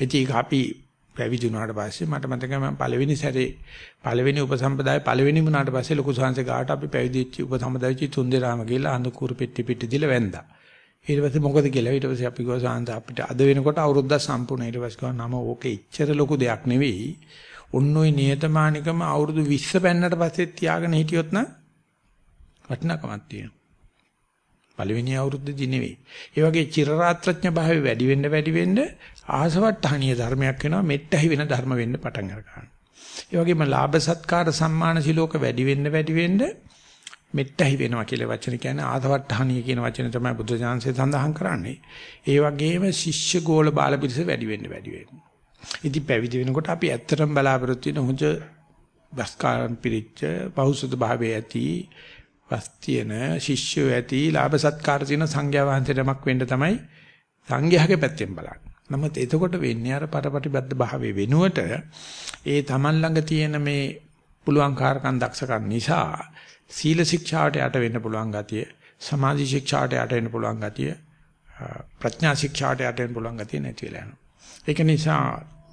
ඒක අපි පැවිදි වුණාට පස්සේ මට මතකයි මම පළවෙනි සැරේ පළවෙනි උපසම්පදායේ පළවෙනි වුණාට පස්සේ ලොකු සංහසේ ගාට අපි පැවිදිච්ච උපසම්පදායචි තුන්දෙනාම ගිහලා අඳුකුරු පෙට්ටි පිටි දීලා වැන්දා. ඊට පස්සේ මොකද කියලා ඊට පස්සේ අපි ගියා සාන්ත අපිට අද වෙනකොට අවුරුද්දක් සම්පූර්ණ ඊට පස්සේ ගියා නම ඕකේ ඉච්චර ලොකු දෙයක් නෙවෙයි. ඔන්න ඔය නියතමානිකම අවුරුදු 20 පෙන්නට පස්සේ තියාගෙන හිටියොත් නම් වටිනාකමක් තියෙනවා. පළවෙනි අවුරුද්දේදී නෙවෙයි. ඒ වගේ චිරරාත්‍රඥ භාවය වැඩි වෙන්න වැඩි වෙන්න ආසවට්ටහණීය ධර්මයක් වෙනවා මෙට්ටහි වෙන ධර්ම වෙන්න පටන් ගන්නවා. ඒ වගේම ලාභ සත්කාර සම්මාන සිලෝක වැඩි වෙන්න වැඩි වෙන්න මෙට්ටහි වෙනවා කියලා වචන කියන්නේ ආසවට්ටහණීය කියන වචන තමයි බුද්ධ ඥානසේ සඳහන් කරන්නේ. ඒ වගේම ශිෂ්‍ය ගෝල බාල පිරිස වැඩි වෙන්න වැඩි වෙන්න. ඉතින් පැවිදි වෙනකොට අපි ඇත්තටම බලාපොරොත්තු වෙන හොඳ බස්කාරන් පිරිච්ච පෞසුද භාවයේ ඇති වස් තියෙන ශිෂ්‍යෝ ඇති ලාභ සත්කාර තියෙන සංඝයා වහන්සේටමක් වෙන්න තමයි සංඝයාගේ පැත්තෙන් බලන්නේ. නමුත් එතකොට වෙන්නේ අර පරපටිබද්ධ භාවයේ වෙනුවට ඒ Taman ළඟ තියෙන මේ පුළුවන්කාරකම් දක්ෂකම් නිසා සීල ශික්ෂාවට යට වෙන්න පුළුවන් ගතිය, සමාධි ශික්ෂාවට යට වෙන්න පුළුවන් ගතිය, ප්‍රඥා ශික්ෂාවට යට වෙන්න පුළුවන් ගතිය නැති වෙලා යනවා. ඒක නිසා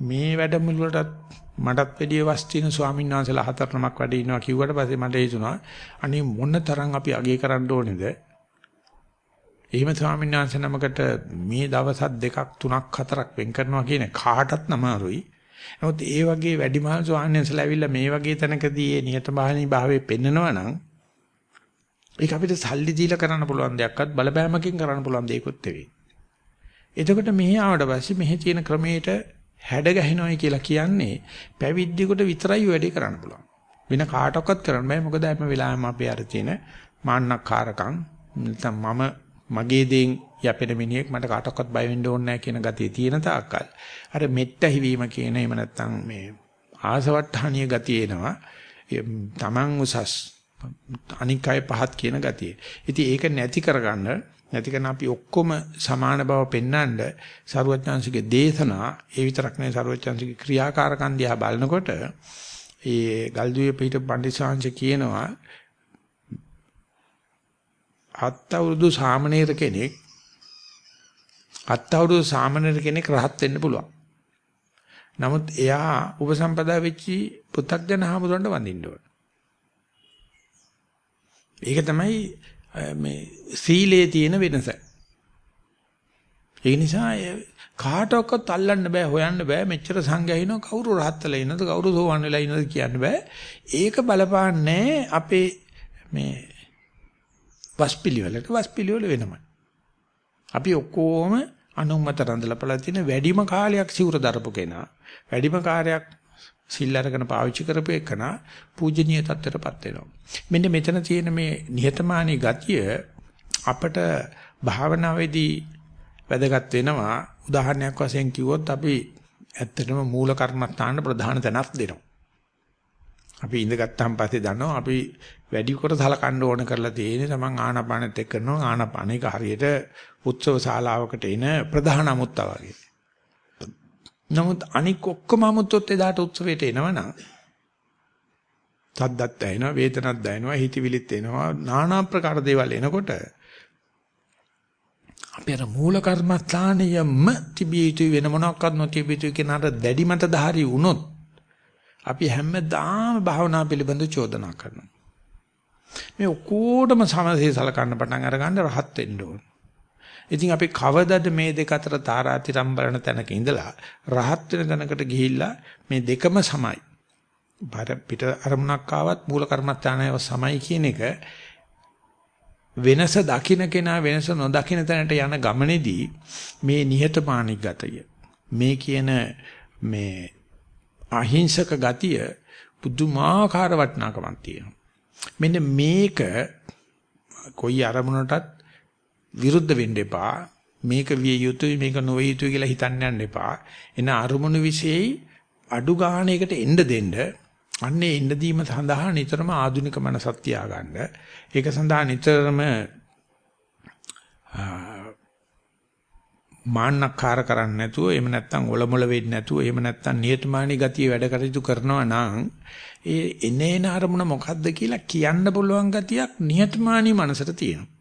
මේ වැඩමුළුවටත් මටත් වැඩිය වස්තින ස්වාමීන් වහන්සේලා හතර නමක් වැඩ ඉනවා කිව්වට පස්සේ මට හිතුණා අනේ මොන තරම් අපි අගේ කරන්න ඕනේද එහෙම ස්වාමීන් වහන්සේ නමකට මේ දවස් දෙකක් තුනක් හතරක් වෙන් කරනවා කියන කාටත් නමාරුයි නමුත් ඒ වගේ වැඩිමහල් ස්වාමීන් වහන්සේලා ඇවිල්ලා මේ වගේ තැනකදී මේ නියතමානී භාවයේ පෙන්නනවා නම් ඒක අපිට සල්ලි දීලා කරන්න පුළුවන් දෙයක්වත් බලපෑමකින් කරන්න පුළුවන් දෙයක්වත් නෙවෙයි. එතකොට මෙහි ආවට පස්සේ මෙහි තියෙන ක්‍රමයට හැඩ ගැහෙනවයි කියලා කියන්නේ පැවිද්දෙකුට විතරයි වැඩේ කරන්න පුළුවන්. වෙන කාටවත් කරන්න බෑ මොකද හැම වෙලාවෙම අපේ අර තියෙන මාන්නකාරකම් නැත්නම් මම මගේ දේන් යැපෙන මිනිහෙක් මට කාටවත් බය වෙන්න ඕනේ නැහැ කියන ගතිය තියෙන තාක්කල් අර මෙත්ත හිවීම කියන එහෙම නැත්නම් මේ ආසවට්ටහණීය ගතිය එනවා. තමන් උසස් අනික් අය පහත් කියන ගතිය. ඉතින් ඒක නැති කරගන්න නැති කරන අපි ඔක්කොම සමාන බව පෙන්වන්න සරුවචාන්සිකේ දේශනා ඒ විතරක් නෙවෙයි සරුවචාන්සිකේ ක්‍රියාකාරකම් දිහා බලනකොට ඒ ගල්දුවේ පිට පණ්ඩිතාංශ කියනවා හත් අවුරුදු සාමණේර කෙනෙක් හත් අවුරුදු සාමණේර කෙනෙක් රහත් වෙන්න පුළුවන්. නමුත් එයා උපසම්පදා වෙච්චි පු탁ජන හමුදුරන්ට වඳින්න ඕන. ඒක තමයි මේ සීලේ තියෙන වෙනස. ඒ නිසා කාටවත් අල්ලන්න බෑ හොයන්න බෑ මෙච්චර සංඝයා ඉනව කවුරු රහත්ලා ඉනවද කවුරු සෝවන් වෙලා ඉනවද කියන්න බෑ. ඒක බලපාන්නේ අපේ මේ වස්පිලිවෙලට වස්පිලිවෙල වෙනමයි. අපි ඔක්කොම අනුමත රඳලා පළ තියෙන වැඩිම කාලයක් සිවුර දරපු කෙනා වැඩිම කාර්යයක් සිල් අරගෙන පාවිච්චි කරපු එකන පූජනීය තත්ත්වයටපත් වෙනවා. මෙන්න මෙතන තියෙන මේ නිහතමානී ගතිය අපට භාවනාවේදී වැදගත් වෙනවා. උදාහරණයක් වශයෙන් කිව්වොත් අපි ඇත්තටම මූල කර්මස්ථාන ප්‍රධාන තැනක් දෙනවා. අපි ඉඳගත්තාන් පස්සේ දන්නවා අපි වැඩි කොට සලකන්න ඕන කරලා තියෙන්නේ තමන් ආනාපානෙත් එක්ක කරනවා ආනාපාන එක හරියට උත්සව ශාලාවකට එන ප්‍රධාන අමුත්තා වගේ. නමුත් අනික ඔක්කොම 아무තොත් එදාට උත්සවයට එනවනම් සද්දත් ඇහෙනවා, වේදනත් දැනෙනවා, හිතවිලිත් එනවා, নানা ප්‍රකාර දේවල් එනකොට අපි අර මූල කර්මස්ථානියම තිබිය යුතු වෙන මොනක්වත් නොතිබිය යුතු කියන අර දැඩි මතධාරී වුණොත් අපි හැමදාම භාවනා පිළිබඳ චෝදනා කරනවා. මේ ඔක්කොටම සමසේ සලකන්න පටන් අරගන්න රහත් වෙන්න ඕන. ඉතින් අපි කවදද මේ දෙක අතර තාරාතිරම් බලන තැනක ඉඳලා රහත් වෙන තැනකට ගිහිල්ලා මේ දෙකම සමයි. බර පිට අරමුණක් ආවත් මූල කර්මස්ථානයව සමයි කියන එක වෙනස දකින්න කෙනා වෙනස නොදකින්න තැනට යන ගමනේදී මේ නිහතමානී ගතිය මේ කියන මේ අහිංසක ගතිය පුදුමාකාර වටිනාකමක් තියෙනවා. මෙන්න මේක කොයි අරමුණටත් විරුද්ධ වෙන්න එපා. මේක විය යුතුයි මේක නොවිය යුතුයි කියලා හිතන්න යන්න එපා. එන අරුමුණු විශේෂයි අඩු ගාණයකට එන්න දෙන්න. අන්නේ එන්න දීම සඳහා නිතරම ආධුනික මනසක් තියාගන්න. ඒක සඳහා නිතරම මාන්නක්කාර කරන්නේ නැතුව එහෙම නැත්නම් ඔලොමොල වෙන්නේ නැතුව එහෙම නැත්නම් නියතමානී ගතිය වැඩ කටයුතු කරනවා නම් ඒ එනේන අරමුණ මොකද්ද කියලා කියන්න පුළුවන් ගතියක් නියතමානී මනසට තියෙනවා.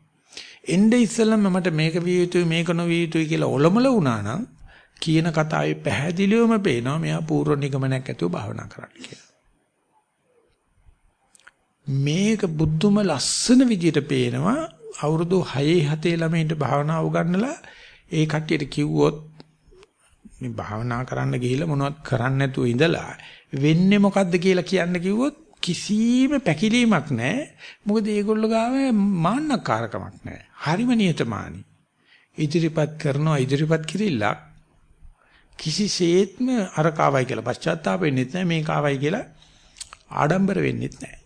එnde ඉස්සෙල්ලම මට මේක විය යුතුයි මේක නොවිය යුතුයි කියලා ඔලොමල වුණා නම් කියන කතාවේ පැහැදිලිවම පේනවා මෙයා පූර්ව නිගමනයක් ඇතුව භාවනා කරන්න කියලා. මේක බුද්ධම ලස්සන විදියට පේනවා අවුරුදු 6 7 ළමයින්ට භාවනා උගන්වලා ඒ කට්ටියට කිව්වොත් මේ භාවනා කරන්න ගිහිල්ලා මොනවත් කරන්න නැතුව ඉඳලා වෙන්නේ මොකද්ද කියලා කියන්න කිව්වොත් කිසිම පැකිලීමක් නැහැ. මොකද මේගොල්ලෝ ගාව මාන්නකාරකමක් නැහැ. හරිම නියතමානී. ඉදිරිපත් කරනවා ඉදිරිපත් කිරිල්ලක් කිසිසේත්ම අර කාවයි කියලා පශ්චාත්තාප වෙන්නේ නැහැ මේ කාවයි කියලා ආඩම්බර වෙන්නේ නැහැ.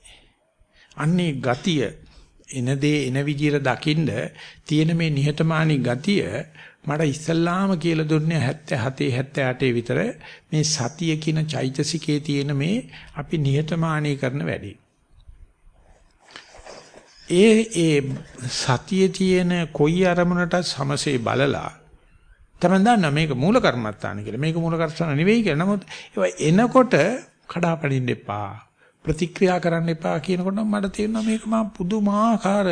අන්නේ ගතිය එන දේ එන විදියට දකින්න තියෙන මේ නිහතමානී ගතිය මට ඉස්සල්ලාම කියලා දුන්නේ 77 78 විතර මේ සතිය කියන චෛතසිකයේ තියෙන මේ අපි නිහතමානී කරන වැඩේ. ඒ ඒ සතියේ තියෙන කොයි අරමුණට සමසේ බලලා තමයි දන්න මේක මූල කර්මත්තාන කියලා. මේක මූල කර්මස්ථාන නෙවෙයි කියලා. නමුත් ඒවා එනකොට කඩාපැනින්න එපා. ප්‍රතික්‍රියා කරන්න එපා කියනකොට මට තේරෙනවා මේක මා පුදුමාකාර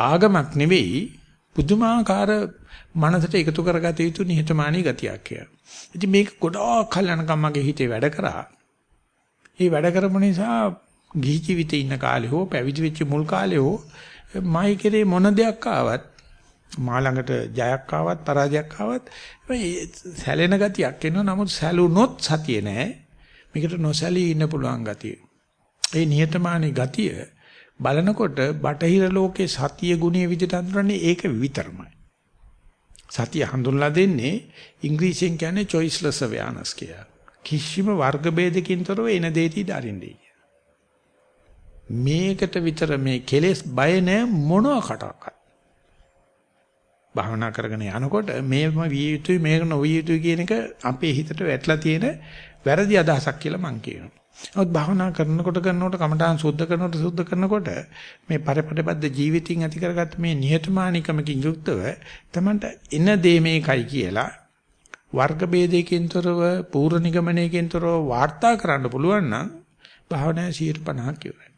ආගමක් නෙවෙයි පුදුමාකාර මනසට එකතු කරගත යුතු නිහතමානී ගතියක් කියලා. ඉතින් මේක ගොඩාක් කල් යනකම් මගේ හිතේ වැඩ කරා. මේ වැඩ කරපු නිසා ගිහි ජීවිතේ ඉන්න කාලේ හෝ පැවිදි වෙච්ච මුල් කාලේ හෝ මයි කෙරේ මොන දෙයක් ආවත් මා ළඟට ජයක් ආවත් පරාජයක් ආවත් සැලෙන ගතියක් එනවා. නමුත් සැලුනොත් සතිය නෑ. මේකට නොසැලී ඉන්න පුළුවන් ගතිය. ඒ නිහතමානී ගතිය බලනකොට බටහිර ලෝකේ සතිය ගුණයේ විදිහට හඳුනන්නේ ඒක විතරමයි. සතිය හඳුන්ලා දෙන්නේ ඉංග්‍රීසියෙන් කියන්නේ choiceless awareness කියලා. කිසිම වර්ග ભેදකින් තොරව එන දෙයටි දරින්නේ. මේකට විතර මේ කෙලෙස් බය නැ මොනවා කටක්වත්. භාවනා කරගෙන යනකොට මේම විය යුතුයි මේක නොවිය යුතුයි කියන එක අපේ හිතට වැටලා තියෙන වැරදි අදහසක් කියලා මම කියනවා. නමුත් භාවනා කරනකොට කරනකොට කමඨාන් සුද්ධ කරනකොට සුද්ධ කරනකොට මේ පරිපටබද්ද ජීවිතින් ඇති කරගත්ත මේ නිහතමානීකමකින් යුක්තව තමන්ට එන දේ මේකයි කියලා වර්ග ભેදයකින් තොරව පූර්ව නිගමනයකින් තොරව වාර්තා කරන්න පුළුවන් නම් භාවනා 50ක් ඉවරයි.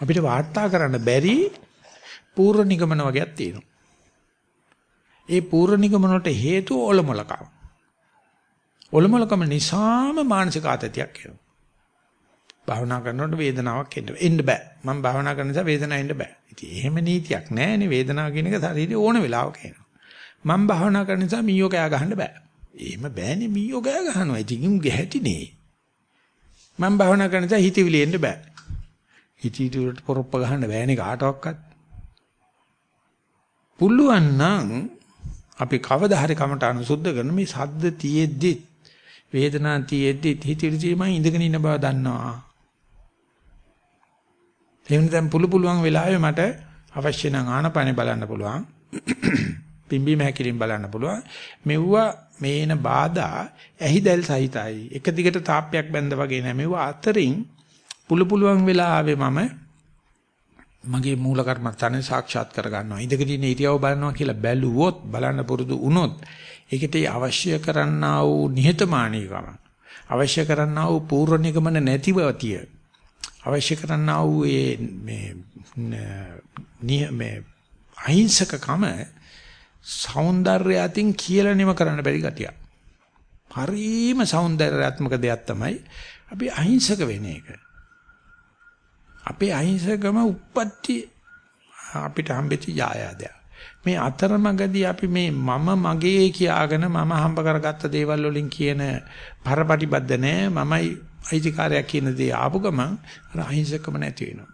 අපිට වාර්තා කරන්න බැරි පූර්ව නිගමන වගේක් තියෙනවා. ඒ පූර්ව නිගමන වලට හේතුව ඔලොමලකම. ඔලොමලකම නිසාම මානසික ආතතියක් එනවා. භාවනා කරනකොට වේදනාවක් එන්න එන්න බෑ. මම භාවනා කරන නිසා වේදනාවක් එන්න බෑ. ඉතින් එහෙම නීතියක් නෑනේ වේදනාව කියන එක ශරීරේ ඕන වෙලාවක එනවා. මම භාවනා කරන නිසා මීයෝ කෑ ගහන්න බෑ. එහෙම බෑනේ මීයෝ කෑ ගහනවා. ඉතින් ගැහැටිනේ. මම භාවනා කරන නිසා හිතවිලි එන්න බෑ. හිතවිලි වලට පොරොප්ප ගහන්න බෑනේ කාටවත්. පුළුවන් නම් අපි කවදා හරි කමට අනුසුද්ධ කරන මේ සද්ද තියෙද්දි වේදනා තියෙද්දි හිතවිලි තියෙමයි ඉඳගෙන ඉන්න බව දන්නවා. එහෙනම් දැන් පුළු පුළුවන් වෙලාවෙ මට අවශ්‍ය නම් ආනපනෙ බලන්න පුළුවන්. පිම්බීම හැකිලින් බලන්න පුළුවන්. මෙව්වා මේන බාධා ඇහිදල් සහිතයි. එක දිගට තාප්පයක් බැඳ වගේ නෑ. මෙව්වා අතරින් පුළු පුළුවන් වෙලා ආවේ මම මගේ මූල කර්මස්ථානේ සාක්ෂාත් කර ගන්නවා. ඉඳගෙන ඉන්න ඉරියව බලනවා කියලා බැලුවොත් බලන්න පුරුදු වුණොත් ඒකට අවශ්‍ය කරන්නා වූ නිහතමානීකම අවශ්‍ය කරන්නා වූ පූර්ව නිගමන නැතිවතිය අවශ්‍ය කරන්නා වූ මේ මේ අහිංසකකම సౌందර්යය අතින් කියලා නිම කරන්න බැරි ගතියක්. හරීම సౌందర్యාත්මක දෙයක් තමයි අපි අහිංසක වෙන එක. අපේ අහිංසකම උප්පත්ති අපිට හම්බෙච්ච යායාදයක්. මේ අතරමඟදී අපි මේ මම මගේ කියාගෙන මම හම්බ කරගත්ත දේවල් වලින් කියන පරපටිබද්ද නැහැ මමයි අයිතිකාරයක් කියන දේ ආපු ගමන් අර අහිංසකම නැති වෙනවා.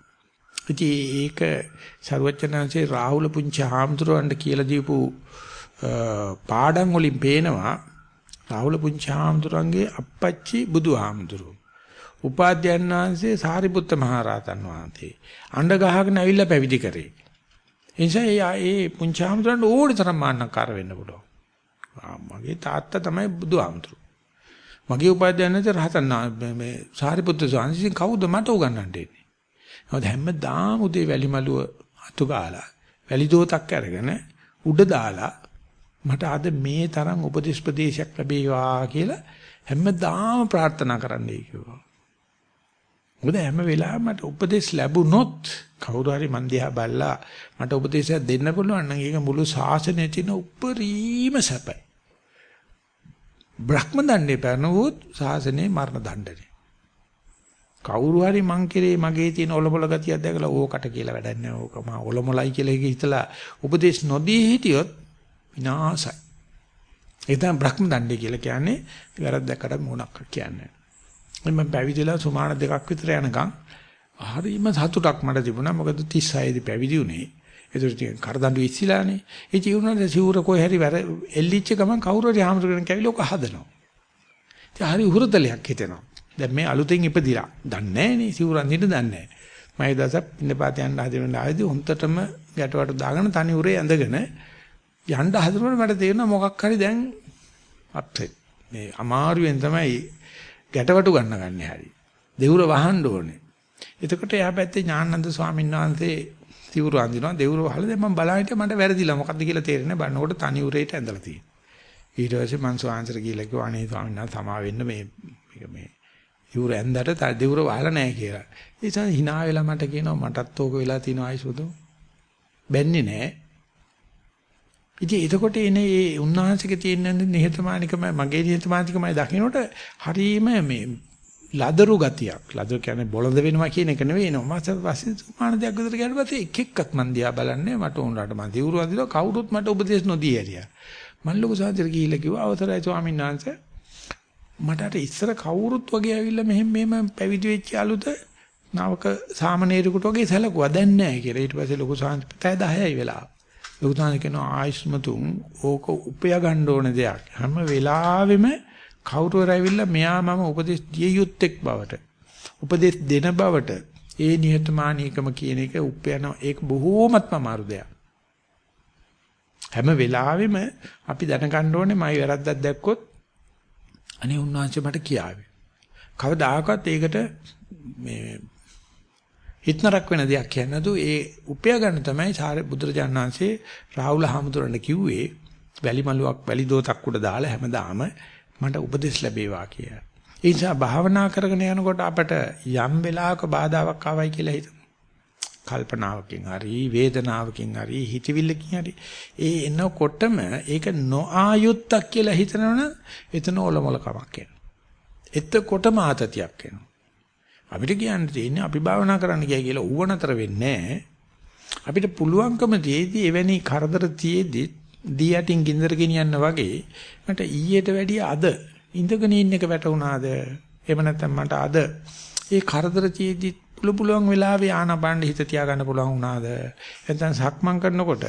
ඉතින් ඒක ਸਰවචනංශේ රාහුල පුංචි හාමුදුරුවන්ට කියලා දීපු පාඩම් වලින් පේනවා රාහුල පුංචි හාමුදුරන්ගේ අප්පච්චි බුදු හාමුදුරුවෝ උපාධ්‍යයන් වහන්සේ සාරිපුත්ත මහරහතන් වහන්සේ අඬ ගහගෙන ඇවිල්ලා පැවිදි කරේ. ඒ නිසා ඒ පුංචාමතුරන්ට ඕනේ තරම් මාන්නකාර වෙන්න පුළුවන්. මගේ තාත්තා තමයි බුදුහාමුදුරු. මගේ උපාධ්‍යයන් වහන්සේ රහතන් මේ සාරිපුත්ත ස්වාමීන් කවුද මට උගන්වන්න දෙන්නේ? මොකද හැමදාම උදේ වැලිමලුව අතු ගාලා වැලි දෝතක් අරගෙන උඩ දාලා මට අද මේ තරම් උපදේශ ප්‍රදේශයක් ලැබේවා කියලා හැමදාම ප්‍රාර්ථනා කරන්නයි කිව්වා. මොකද හැම වෙලාවෙම මට උපදේශ ලැබුණොත් කවුරු හරි මන් දිහා බැලලා මට උපදේශයක් දෙන්න පුළුවන් නම් ඒක මුළු ශාසනයේ තියෙන උපරිම සැපයි. බ්‍රහ්ම දණ්ඩේ පැනවුවොත් ශාසනයේ මරණ දණ්ඩනේ. කවුරු හරි මං කෙරේ මගේ තියෙන ඔලොමල ගතියක් දැකලා ඕකට කියලා වැඩක් නැහැ. ඕක මා ඔලොමලයි කියලා ඒක හිතලා උපදේශ නොදී හිටියොත් විනාසයි. ඒ තමයි බ්‍රහ්ම දණ්ඩේ කියලා කියන්නේ වැරද්දකට මොනක් කියන්නේ. මම පැවිදිලා සුමාන දෙකක් විතර යනකම් හරිම සතුටක් මට තිබුණා. මොකද 36 දී පැවිදි වුණේ. ඒතර ටික කරදඬු ඉස්සිලානේ. ඒ ජීවුණාට සිවුර කොයි හරි වැර එල්ලිච්ච ගමන් කවුරු හරි ආමතුගෙන කැවිල ඔක හදනවා. ඉතින් හරි උහුරතලයක් හිතෙනවා. දැන් මේ අලුතෙන් ඉපදිලා. දන්නේ නැහැ නේ සිවුර අඳින්න දන්නේ නැහැ. මම ඒ දවස් පින්නපාත යන්න හදන ආයදී හොන්තටම ගැටවට දාගෙන තනි උරේ ඇඳගෙන යන්න හදනකොට මට තේරෙනවා මොකක් හරි දැන් අප්සෙට්. මේ අමාරුවෙන් තමයි ගැටවටු ගන්න ගන්න හැටි. දෙවුර වහන්න ඕනේ. එතකොට එයා පැත්තේ ඥානানন্দ ස්වාමීන් වහන්සේ තිවුරු අඳිනවා. දෙවුර වහලා දැන් මම බලන විට මට වැරදිලා මොකද්ද කියලා තේරෙන්නේ බන්නකොට තනි උරේට ඇඳලා තියෙනවා. ඊට පස්සේ මං ස්වාමීන්තර කියලා කිව්වා අනේ ස්වාමීන් වහන්සේ සමා වෙන්න මේ මේ ඉවුර ඇඳට දෙවුර වහලා නැහැ කියලා. ඒ නිසා hina වෙලා මට කියනවා මටත් ඕක වෙලා තියෙනවා ආයිසුදු. බැන්නේ නැහැ. ඉතින් එතකොට එනේ මේ උන්වහන්සේගේ තියෙන නිහතමානිකම මගේ නිහතමානිකමයි දකින්නට හරීම මේ ලදරු ගතියක්. ලදරු කියන්නේ බොළඳ වෙනවා කියන එක නෙවෙයි නෝ. මාස පස්සේ සුමාන දෙයක් විතර ගියාට පස්සේ එක එක්කත් මන් දිහා බලන්නේ මට උන්ලට මන් දිවුරු අදිනවා කවුරුත් මට උපදේශ නොදී ඇරියා. මන් ලොකු සාන්තිර ගිහිල්ලා කිව්වා අවසරයි ස්වාමීන් වහන්සේ මට අර ඉස්සර කවුරුත් වගේ ඇවිල්ලා මෙහෙම මෙහෙම පැවිදි වෙච්ච අලුත නාවක සාමනීරෙකුට වගේ සැලකුවා දැන් නැහැ කියලා. ඊට පස්සේ ලොකු සාන්ති පැය 10යි වෙලා. ලොකු සාන්ති කියනවා ආයුෂ්මතුන් ඕක උපය ගන්න ඕන දෙයක්. හැම වෙලාවෙම කවුරු හරි ඇවිල්ලා මෙයා මම උපදෙස් දිය යුත්තේක් බවට උපදෙස් දෙන බවට ඒ නිහතමානීකම කියන එක උපයන ඒක බොහෝමත්ම අමාරු දෙයක්. හැම වෙලාවෙම අපි දැනගන්න ඕනේ මයි වැරද්දක් දැක්කොත් අනේ උන්වහන්සේ මට කියාවේ. කවදාකවත් ඒකට මේ හිතනරක් වෙන දෙයක් කියන්නේ නැතු ඒ උපය ගන්න තමයි සාර බුදුරජාණන් වහන්සේ රාහුල හාමුදුරන්ට කිව්වේ වැලි මලුවක් වැලි දෝතක් උඩ දාලා හැමදාම මට උපදෙස් ලැබේවා කියලා. ඒ නිසා භාවනා කරගෙන යනකොට අපට යම් වෙලාවක බාධාවක් ආවයි කියලා හිතමු. කල්පනාවකින් හරි වේදනාවකින් හරි හිතවිල්ලකින් හරි ඒ එනකොටම ඒක නොආයුත්තක් කියලා හිතනවනම් එතන ඔලොමල කමක් එනවා. එතකොටම ආතතියක් එනවා. අපිට කියන්න තියෙන්නේ අපි භාවනා කරන්න ගියා කියලා ඌව නතර වෙන්නේ අපිට පුළුවන්කම තියේදී එවැනි කරදර තියේදී දී යටින් ගින්දර ගෙනියන්න වගේ මට ඊයට වැඩිය අද ඉඳගෙන ඉන්න එක වැටුණාද? එහෙම නැත්නම් මට අද ඒ කරදර තියේදී පුළු පුළුවන් වෙලාවේ ආනපාන හිත තියාගන්න පුළුවන් වුණාද? නැත්නම් සක්මන් කරනකොට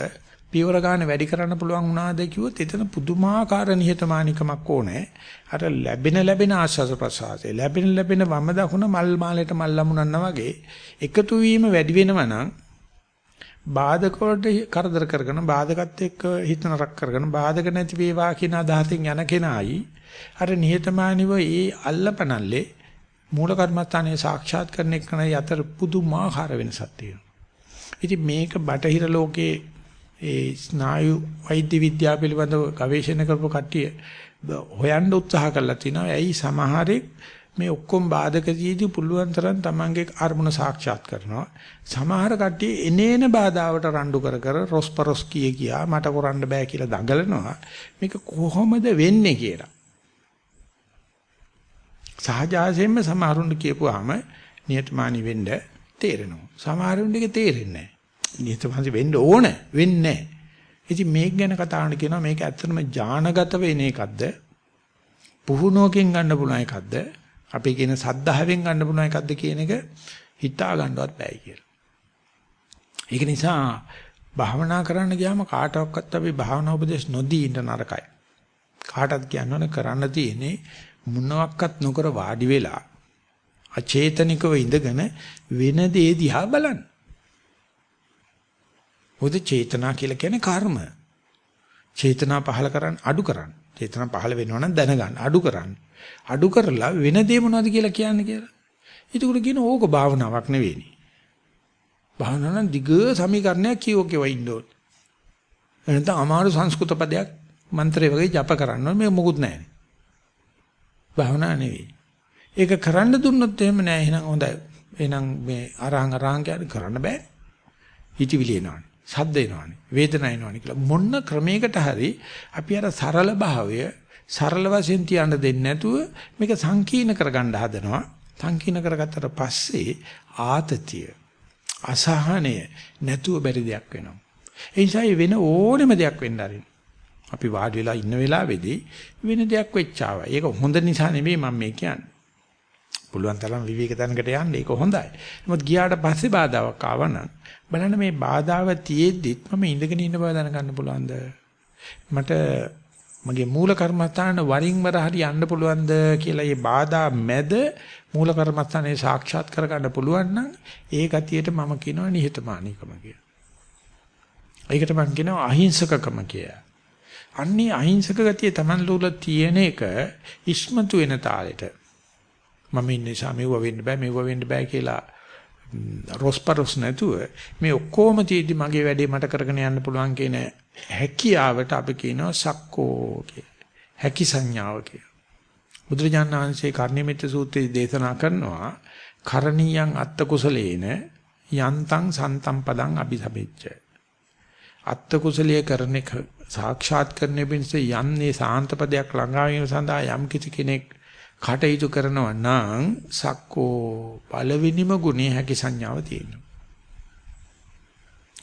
පියවර ගන්න වැඩි කරන්න පුළුවන් වුණාද කිව්වොත් එතන පුදුමාකාර නිහතමානිකමක් ඕනේ අර ලැබෙන ලැබෙන ආශාස ප්‍රසආසය ලැබෙන ලැබෙන වම දකුණ මල් මාලයට මල් ලැබුණා වගේ එකතු වීම වැඩි වෙනවා නම් බාධක වලට කරදර කරගෙන බාධකත් එක්ක හිත නරක කරගෙන බාධක නැති වේවා කියන අදහසින් යන කෙනායි අර නිහතමානීව ඒ අල්ලපනල්ලේ මූල කර්මස්ථානයේ සාක්ෂාත් කරන එකනයි අතර පුදුමාකාර වෙනසක් තියෙනවා. ඉතින් මේක බටහිර ලෝකයේ ඒ ස්නායු වෛද්‍ය විද්‍යාව පිළිබඳව ගවේෂණ කරපු කට්ටිය හොයන්න උත්සාහ කරලා තිනවා. ඇයි සමහරෙක් මේ ඔක්කොම බාධකදීදී පුළුවන් තරම් තමන්ගේ අරමුණ සාක්ෂාත් කරනවා. සමහර කට්ටිය එනේන බාධාවට රණ්ඩු කර කර රොස්පරොස් කිය කියා මට කරන්න බෑ කියලා දඟලනවා. මේක කොහොමද වෙන්නේ කියලා. සහජාසයෙන්ම සමහරුන්ට කියපුවාම නියතමානී වෙන්න තේරෙනවා. සමහරුන්ට ඒක තේරෙන්නේ නැහැ. නියතමානී වෙන්න ඕන වෙන්නේ නැහැ. ඉතින් මේක ගැන කතා කරන කියනවා මේක ඇත්තටම ඥානගත වෙන එකක්ද? පුහුණුවකින් ගන්න පුළුවන් එකක්ද? අපි කියන සද්ධාවෙන් ගන්න පුළුවන් එකක්ද කියන එක හිතා ගන්නවත් බෑ කියලා. ඒක නිසා භාවනා කරන්න ගියාම කාටවත් අපි භාවනා උපදේශ නොදී ඉන්න නරකයි. කාටත් කියන්නවනේ කරන්න තියෙන්නේ මොනවත් නොකර වාඩි වෙලා අචේතනිකව ඉඳගෙන වෙන දේ දිහා බලන්න. මොකද චේතනා කියලා කියන්නේ කර්ම. චේතනා පහල කරන්න අඩු කරන්න. චේතනා පහල වෙනවා නම් දැනගන්න අඩු කරන්න. අඩු කරලා වෙන දේ මොනවද කියලා කියන්නේ කියලා. ඒකට කියන ඕක භාවනාවක් නෙවෙයි. භාවනා නම් දිග සමීකරණයක් කියව කියව ඉන්න ඕන. එනත අමාරු සංස්කෘත පදයක් මන්ත්‍රය වගේ ජප කරන්න ඕනේ මේ මොකුත් නැහැ. භාවනා නෙවෙයි. ඒක කරන්න දුන්නොත් එහෙම නෑ එහෙනම් හොඳයි. එහෙනම් මේ අරහං අරහං කියන්නේ කරන්න බෑ. හිතවිලි එනවනේ. සද්ද එනවනේ. වේදනා එනවනේ කියලා මොන්න ක්‍රමයකට හරි අපි අර සරල භාවය සරල වශයෙන් තියන්න දෙන්නේ නැතුව මේක සංකීර්ණ කරගන්න හදනවා. සංකීර්ණ කරගත්තට පස්සේ ආතතිය අසහනය නැතුව බැරි දෙයක් වෙනවා. ඒ නිසා වෙන ඕනෙම දෙයක් වෙන්න ආරින්. අපි වාඩි වෙලා ඉන්න වෙලාවේදී වෙන දෙයක් වෙච්චාවා. ඒක හොඳ නිසා නෙමෙයි මම මේ කියන්නේ. පුළුවන් තරම් විවේක තැනකට යන්න ඒක හොඳයි. නමුත් ගියාට පස්සේ බාධාවක් ආවනම් බලන්න මේ බාධාව තියෙද්දිත් මම ඉඳගෙන ඉන්න බව දැනගන්න පුළුවන්ද? මට මගේ මූල කර්මස්ථාන වරින් වර හරි යන්න පුළුවන්ද කියලා මේ බාධා මැද මූල කර්මස්ථානේ සාක්ෂාත් කරගන්න පුළුවන් නම් ඒ ගතියට මම කියනවා නිහතමානීකම කියලා. ඒකට මම කියනවා අහිංසකකම කියලා. අන්නේ අහිංසක ගතිය Taman ලෝල තියෙන එක ඉස්මතු වෙන තාලෙට මම ඉන්නේ නිසා මෙව වෙන්න බෑ මෙව වෙන්න බෑ කියලා රොස්පරොස් නැතුව මේ ඔක්කොම තියෙදි මගේ වැඩේ මට කරගෙන යන්න පුළුවන් කියන හැකියාවට අපි කියනවා සක්කෝ කිය. හැකි සංඥාව කිය. බුදුරජාණන් වහන්සේ කර්ණිමිත සූත්‍රයේ දේශනා කරනවා කරණීයං අත්ත කුසලේන යන්තං සන්තම් පදං අபிසබෙච්ච. අත්ත කුසලයේ කරන සාක්ෂාත් කරන්නේ පිණිස යන්නේ සාන්ත පදයක් ළඟා වීම සඳහා යම් කිසි කෙනෙක් කටයුතු කරනවා නම් සක්කෝ පළවෙනිම ගුණේ හැකි සංඥාව තියෙනවා.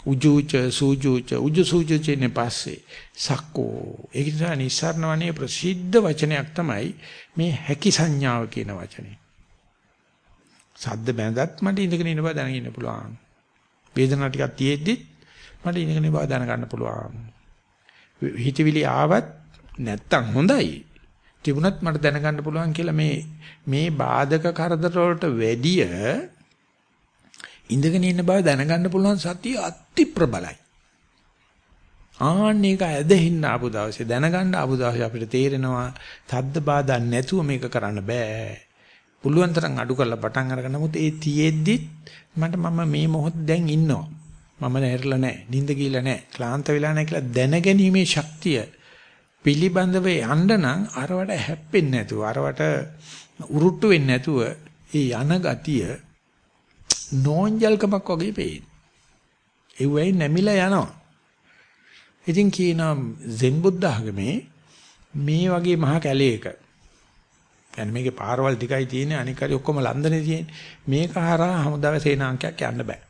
උජුච සූජුච උජු සූජුචනේ පස්සේ සක්කෝ ඒක නිසා නිස්සාරණවනේ ප්‍රසිද්ධ වචනයක් තමයි මේ හැකි සංඥාව කියන වචනේ. සද්ද බැඳත් මට ඉඳගෙන ඉන්න බව දැනගන්න පුළුවන්. වේදනාව ටිකක් තියෙද්දි මට ඉඳගෙන ඉන්න බව දැනගන්න පුළුවන්. හිතවිලි ආවත් නැත්තම් හොඳයි. තිබුණත් මට දැනගන්න පුළුවන් කියලා මේ මේ බාධක කරදර වලට වැඩිය ඉඳගෙන ඉන්න බව දැනගන්න පුළුවන් සතිය අති ප්‍රබලයි. ආන්න එක ඇදහින්න ආපු දවසේ දැනගන්න ආපු දවසේ අපිට තේරෙනවා තද්ද බාධා නැතුව මේක කරන්න බෑ. පුළුවන් තරම් අඩු කරලා පටන් අරගෙන නමුත් ඒ තියේද්දිත් මට මම මේ මොහොත දැන් ඉන්නවා. මම නැරලා නැහැ. නිින්ද ගිහලා නැහැ. ක්ලාන්ත වෙලා නැහැ කියලා දැනගැනීමේ ශක්තිය පිළිබඳව යන්න නම් අරවට හැප්පෙන්නේ නැතුව අරවට උරුට්ටු වෙන්නේ නැතුව ඒ යන ගතිය නෝන්ජල්කමක් වගේ පේන. ඒ වෙයි නැමිලා යනවා. ඉතින් කියනවා සෙන් බුද්ධ ආගමේ මේ වගේ මහා කැලේක يعني මේකේ පාරවල් ටිකයි තියෙන්නේ අනික හරි ඔක්කොම ලන්දනේ තියෙන්නේ. මේක හරහා හමුදාවේ සේනාංකයක් යන්න බෑ.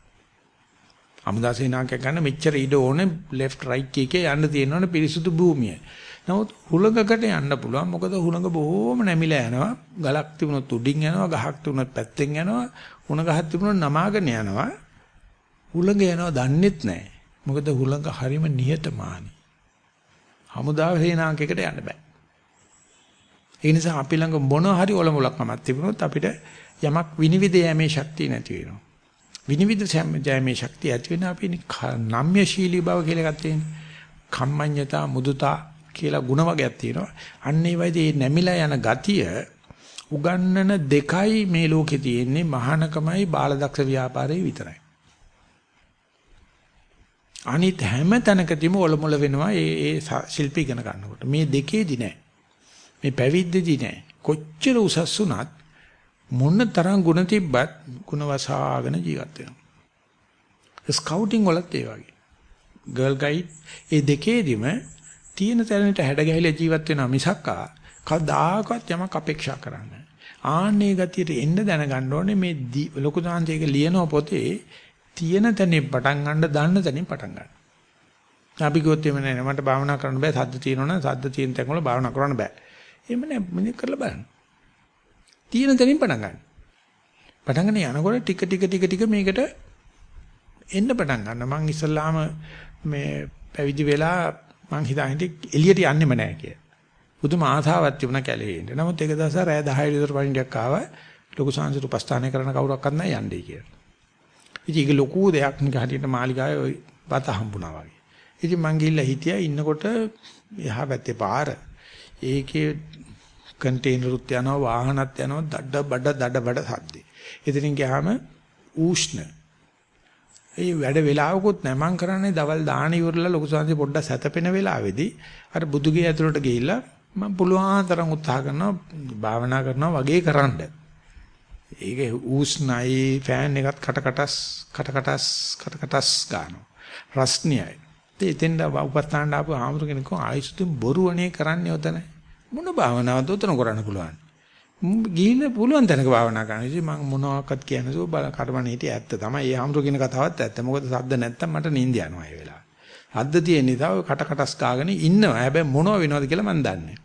හමුදා සේනාංකයක් ගන්න මෙච්චර ඉඩ ඕනේ left right එකේ යන්න තියෙනවනේ පිරිසුදු භූමිය. නමුත් හුලඟකට යන්න පුළුවන්. මොකද හුලඟ බොහොම නැමිලා යනවා. ගලක් තිබුණොත් උඩින් යනවා, ගහක් තිබුණොත් පැත්තෙන් යනවා, උණ ගහක් තිබුණොත් නමාගෙන යනවා. හුලඟ යනවා දන්නෙත් නැහැ. මොකද හුලඟ හරිම නිහතමානී. හමුදාව සේනාංකයකට යන්න බෑ. ඒ නිසා අපි ළඟ මොන හරි ඔලමුලක්මක් තිබුණොත් අපිට යමක් විනිවිද යෑමේ ශක්තිය නැති වෙනවා. විනිවිද යෑමේ ශක්තිය ඇති වෙන අපි නම්‍යශීලී බව කියලා එකක් තියෙනවා. කම්මඤ්ඤතා මුදුතා කියලා ಗುಣ වර්ගයක් තියෙනවා. අන්න ඒ වයිදී නැමිලා යන ගතිය උගන්නන දෙකයි මේ ලෝකේ තියෙන්නේ මහානකමයි බාලදක්ෂ ව්‍යාපාරේ විතරයි. අනිත් හැම තැනකදීම ඔලමුල වෙනවා ඒ ඒ ශිල්පී ඉගෙන ගන්නකොට. මේ දෙකේදී නෑ. මේ පැවිද්දේදී නෑ. කොච්චර උසස් වුණත් මොන තරම් ಗುಣ තිබ්බත් ಗುಣ වසාගෙන ජීවත් වෙනවා. ස්කවුටින් වලත් ඒ වගේ. ගර්ල් ගයිඩ් ඒ දෙකේදීම තියෙන තැනට හැඩ ගැහිලා ජීවත් වෙනවා මිසක්කා කවදාකවත් යමක් අපේක්ෂා කරන්නේ ආන්නේ ගතියට එන්න දැනගන්න ඕනේ මේ ලොකු දාන්තයක ලියන පොතේ තියෙන තැනින් පටන් ගන්න දන්න තැනින් පටන් ගන්න. අපි ගොත් එමෙ නෑ මට භාවනා කරන්න බෑ සද්ද තියෙනවනේ සද්ද තියෙන තැන් වල භාවනා කරන්න බෑ. එහෙම නෑ මෙන්න කරලා බලන්න. තියෙන තැනින් පටන් ගන්න. පටන් ගන්න යනකොට ටික ටික ටික ටික මේකට එන්න පටන් ගන්න. මං ඉස්සල්ලාම මේ පැවිදි වෙලා මං හිතාන්නේ එළියට යන්නෙම නැහැ කියලා. පුදුම ආසාවක් තිබුණා කැලේ ඉන්න. නමුත් එක දවසක් රෑ 10 විතර පණිඩක් ආවා. ලොකු සංසිරු උපස්ථානය කරන කවුරක්වත් නැහැ යන්නේ කියලා. ඉතින් ඒක ලොකු දෙයක් නික හරියට මාලිගාවේ ওই බත හම්බුණා වගේ. ඉතින් මං ගිහිල්ලා හිටියා ඉන්නකොට එහා පැත්තේ පාර. ඒකේ කන්ටේනරුත් යනවා වාහනත් යනවා දඩ බඩ දඩ බඩ සද්දේ. එතනින් ගියාම ඌෂ්ණ ඒ වැඩ වෙලාවකුත් නැහැ. මං කරන්නේ දවල් දාන ඉවරලා ලොකු සංසි පොඩ්ඩක් සැතපෙන වෙලාවේදී අර බුදුගේ ඇතුළට ගිහිල්ලා මම පුළුවන් තරම් උත්සාහ කරනවා භාවනා කරනවා වගේ කරන්න. ඒක ඌස්නයි ෆෑන් එකත් කටකටස් කටකටස් කටකටස් ගන්නවා. රස්නියයි. ඉතින් උපස්ථාන ආපු ආමරු කෙනෙක් ආයිසුතුන් බොරුවනේ කරන්නේ ඔතන. මොන භාවනාවද උතන කරන්න පුළුවන්. ගිහින් පුළුවන් තැනක භාවනා කරන්න. ඉතින් මම මොනවාක්වත් කියන්නේ සෝ බල කර්මණ හිටිය ඇත්ත තමයි. ඒ ආමරු කියන කතාවත් ඇත්ත. මොකද සද්ද නැත්තම් මට නිින්ද යනවා ඒ වෙලාව. සද්ද තියෙන නිසා ඔය කට කටස් කාගෙන ඉන්නවා. හැබැයි මොනව වෙනවද කියලා මම දන්නේ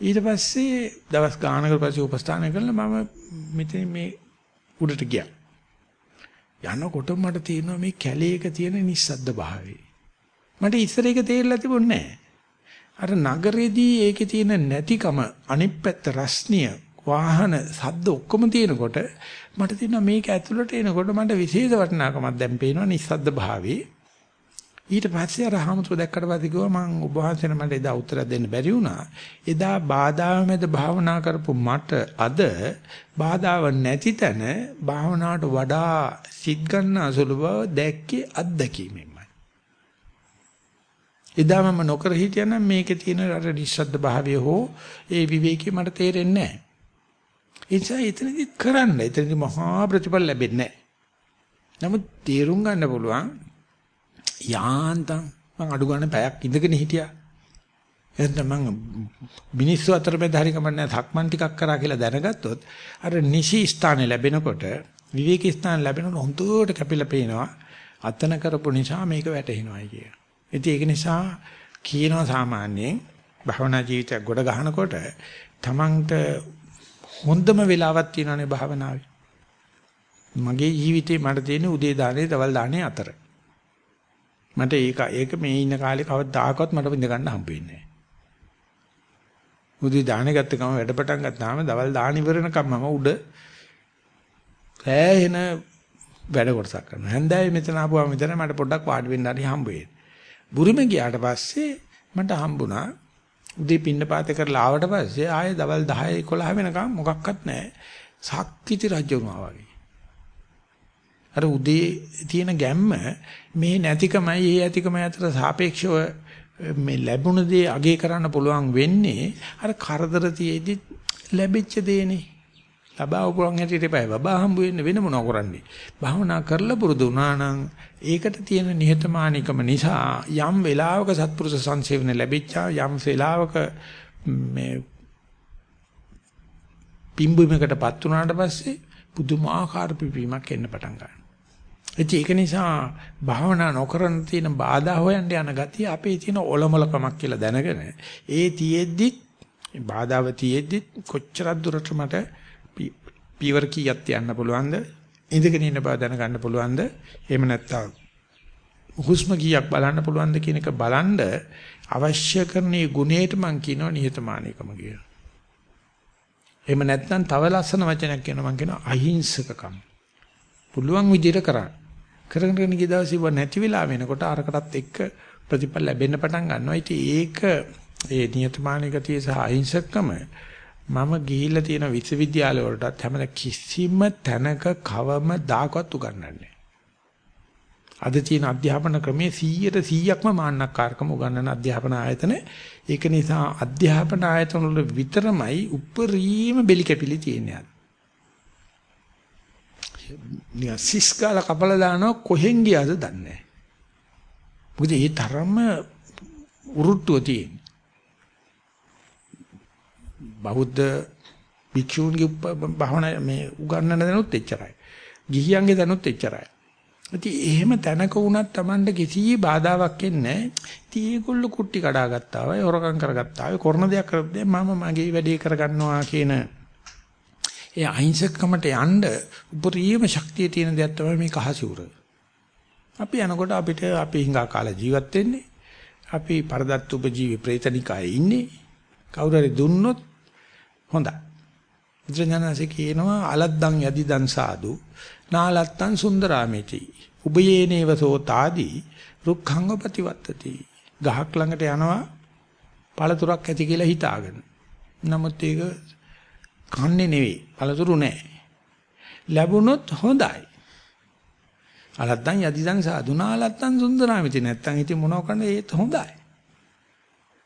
ඊට පස්සේ දවස් ගානකට පස්සේ උපස්ථාන කරලා මම මෙතන මේ උඩට ගියා. යනකොට මට තේරෙනවා මේ කැලේක තියෙන නිස්සද්ද භාවය. මට ඉස්සර ඒක තේරෙලා තිබුණේ නැහැ. අර නගරේදී ඒකේ තියෙන නැතිකම අනිත් පැත්ත රස්නිය වාහන සද්ද ඔක්කොම තියෙනකොට මට තියෙනවා මේක ඇතුළට එනකොට මට විශේෂ වටිනාකමක් දැන් පේනවා නිස්සද්ද භාවයේ ඊට පස්සේ අර හාමුදුරුවෝ දැක්කට පස්සේ කිව්වා මම ඔබ වහන්සේට මට එදා උත්තර දෙන්න බැරි වුණා. එදා බාධා මැද භාවනා කරපු මට අද බාධාව නැති තැන භාවනාවට වඩා සිත් ගන්න අසුළු බව දැක්කේ අත්දැකීමෙන්මයි. එදා මම නොකර හිටියනම් මේකේ තියෙන අර නිශ්ශබ්ද භාවය හෝ ඒ විවේකී මට තේරෙන්නේ නැහැ. ඒ නිසා එතනදි කරන්න. එතනදි මහා ප්‍රතිඵල ලැබෙන්නේ නැහැ. නමුත් තේරුම් ගන්න පුළුවන් යාන්තම් මං අඩු ගන්න පැයක් ඉඳගෙන හිටියා. එහෙනම් මං මිනිස්සු අතර මැද හරි කමන්නේ සක්මන් ටිකක් කරා කියලා දැනගත්තොත් අර නිසි ස්ථානේ ලැබෙනකොට විවේක ස්ථාන ලැබෙනකොට හොඳට කැපිලා පේනවා අතන කරපු නිසා මේක වැටහෙනවායි කිය. ඉතින් ඒක නිසා කියනවා සාමාන්‍යයෙන් භවනා ජීවිතයක් ගොඩ ගන්නකොට තමන්ට හොඳම වෙලාවක් තියෙනනේ භාවනාවේ. මගේ ජීවිතේ මට තියෙන උදේ දානේ දවල් දානේ අතර. මට ඒක ඒක මේ ඉන්න කාලේ කවදාකවත් මට විඳ ගන්න හම්බ වෙන්නේ නැහැ. උදේ දාහන ගත්ත ගම වැඩ පටන් ගත්තාම දවල් දාහන ඉවරනකම් මම උඩ සෑහෙන වැඩ කොටසක් කරනවා. හැන්දෑවේ මෙතන ආපුවා මෙතන මට පොඩ්ඩක් වාඩි වෙන්න හරි හම්බ වෙන්නේ. බුරුම ගියාට පස්සේ මට හම්බුණා උදේ පින්න පාතේ කරලා ආවට පස්සේ ආයේ දවල් 10 11 වෙනකම් මොකක්වත් නැහැ. සක්විති රජුණා වගේ. අර උදේ තියෙන ගැම්ම මේ නැතිකමයි ඒ ඇතිකම අතර සාපේක්ෂව මේ ලැබුණ දේ අගේ කරන්න පුළුවන් වෙන්නේ අර කරදර තියේදී ලැබිච්ච දේනේ. ලබාව පුළුවන් හැටියට එපා. බබා හම්බ වෙන්න වෙන මොනව කරන්නේ? භාවනා කරලා පුරුදු වුණා නම් ඒකට තියෙන නිහතමානීකම නිසා යම් වෙලාවක සත්පුරුෂ සංසේවන ලැබිච්චා යම් වෙලාවක මේ පිම්බුමකටපත් වුණාට පස්සේ පුදුමාකාර පිපීමක් එන්න පටන් ගන්නවා. ඒක නිසා භාවනා නොකරන තියෙන බාධා හොයන්න යන ගතිය අපේ තියෙන ඔලොමලකමක් කියලා දැනගෙන ඒ තියෙද්දි බාධාව තියෙද්දි කොච්චරක් දුරට මට පීවර කීයක් තියන්න පුළුවන්ද ඉඳගෙන ඉන්න බව දැනගන්න පුළුවන්ද එහෙම නැත්නම් හුස්ම කීයක් බලන්න පුළුවන්ද කියන එක බලන්න අවශ්‍ය කරන මේ ගුණයට මම කියනවා නිහතමානීකම කියලා. එහෙම නැත්නම් තව ලස්සන වචනයක් කියනවා මම කියනවා අහිංසකකම්. පුළුවන් විදිහට කරන්න. කරගෙන කරගෙන ගිය දවසේ ව නැති වෙලා වෙනකොට අරකටත් එක්ක ප්‍රතිඵල ලැබෙන්න පටන් ගන්නවා. ඉතින් ඒක ඒ නියතමානිකතිය සහ අහිංසකකම මම ගිහිල්ලා තියෙන විශ්වවිද්‍යාල වලටත් හැම කිසිම තැනක කවම දාකවත් උගන්වන්නේ අද තියෙන අධ්‍යාපන ක්‍රමයේ 100ට 100ක්ම මාන්නක්කාරකම උගන්වන අධ්‍යාපන ආයතන ඒක නිසා අධ්‍යාපන ආයතන වල විතරමයි උපරිම බෙලි කැපිලි තියෙන්නේ නිකන් සිස්කාල කපලා දානවා කොහෙන් ගියාද දන්නේ නැහැ. මොකද ඒ තරම්ම උරුට්ටුව තියෙන. බෞද්ධ භික්ෂූන්ගේ භවණ මේ උගන්නන දනුත් එච්චරයි. ගිහියන්ගේ දනුත් එච්චරයි. ඉතින් එහෙම තැනක වුණත් Tamande කිසි බාධාවක් එන්නේ නැහැ. ඉතින් ඒගොල්ලෝ කුට්ටි කඩා ගත්තා වයි, හොරකම් කරගත්තා වයි, කරන දෙයක් කරද්දී මම මගේ වැඩේ කරගන්නවා කියන ඒ අහිංසකකමට යන්න උපරිම ශක්තිය තියෙන දෙයක් තමයි මේ කහසිවුර. අපි යනකොට අපිට අපි හිඟා කාලා ජීවත් වෙන්නේ. අපි පරදත්ත උපජීවි ප්‍රේතනිකායේ ඉන්නේ. කවුරු හරි දුන්නොත් හොඳයි. බුදුරජාණන්සේ කියනවා අලද්දන් යදිදන් සාදු නාලත්තන් සුන්දරාමිති. උබයේනේව සෝතාදී රුක්ඛංග ප්‍රතිවත්තති. ගහක් ළඟට යනවා පළතුරක් ඇති කියලා හිතාගෙන. නමුත් ඒක කන්නේ නෙවෙයි. පළතුරු නෑ. ලැබුණොත් හොඳයි. අලත්තන් යදිදන් සාදුනා අලත්තන් සුන්දරාමිති නැත්තම් ඉතින් මොනව කරන්නේ ඒත් හොඳයි.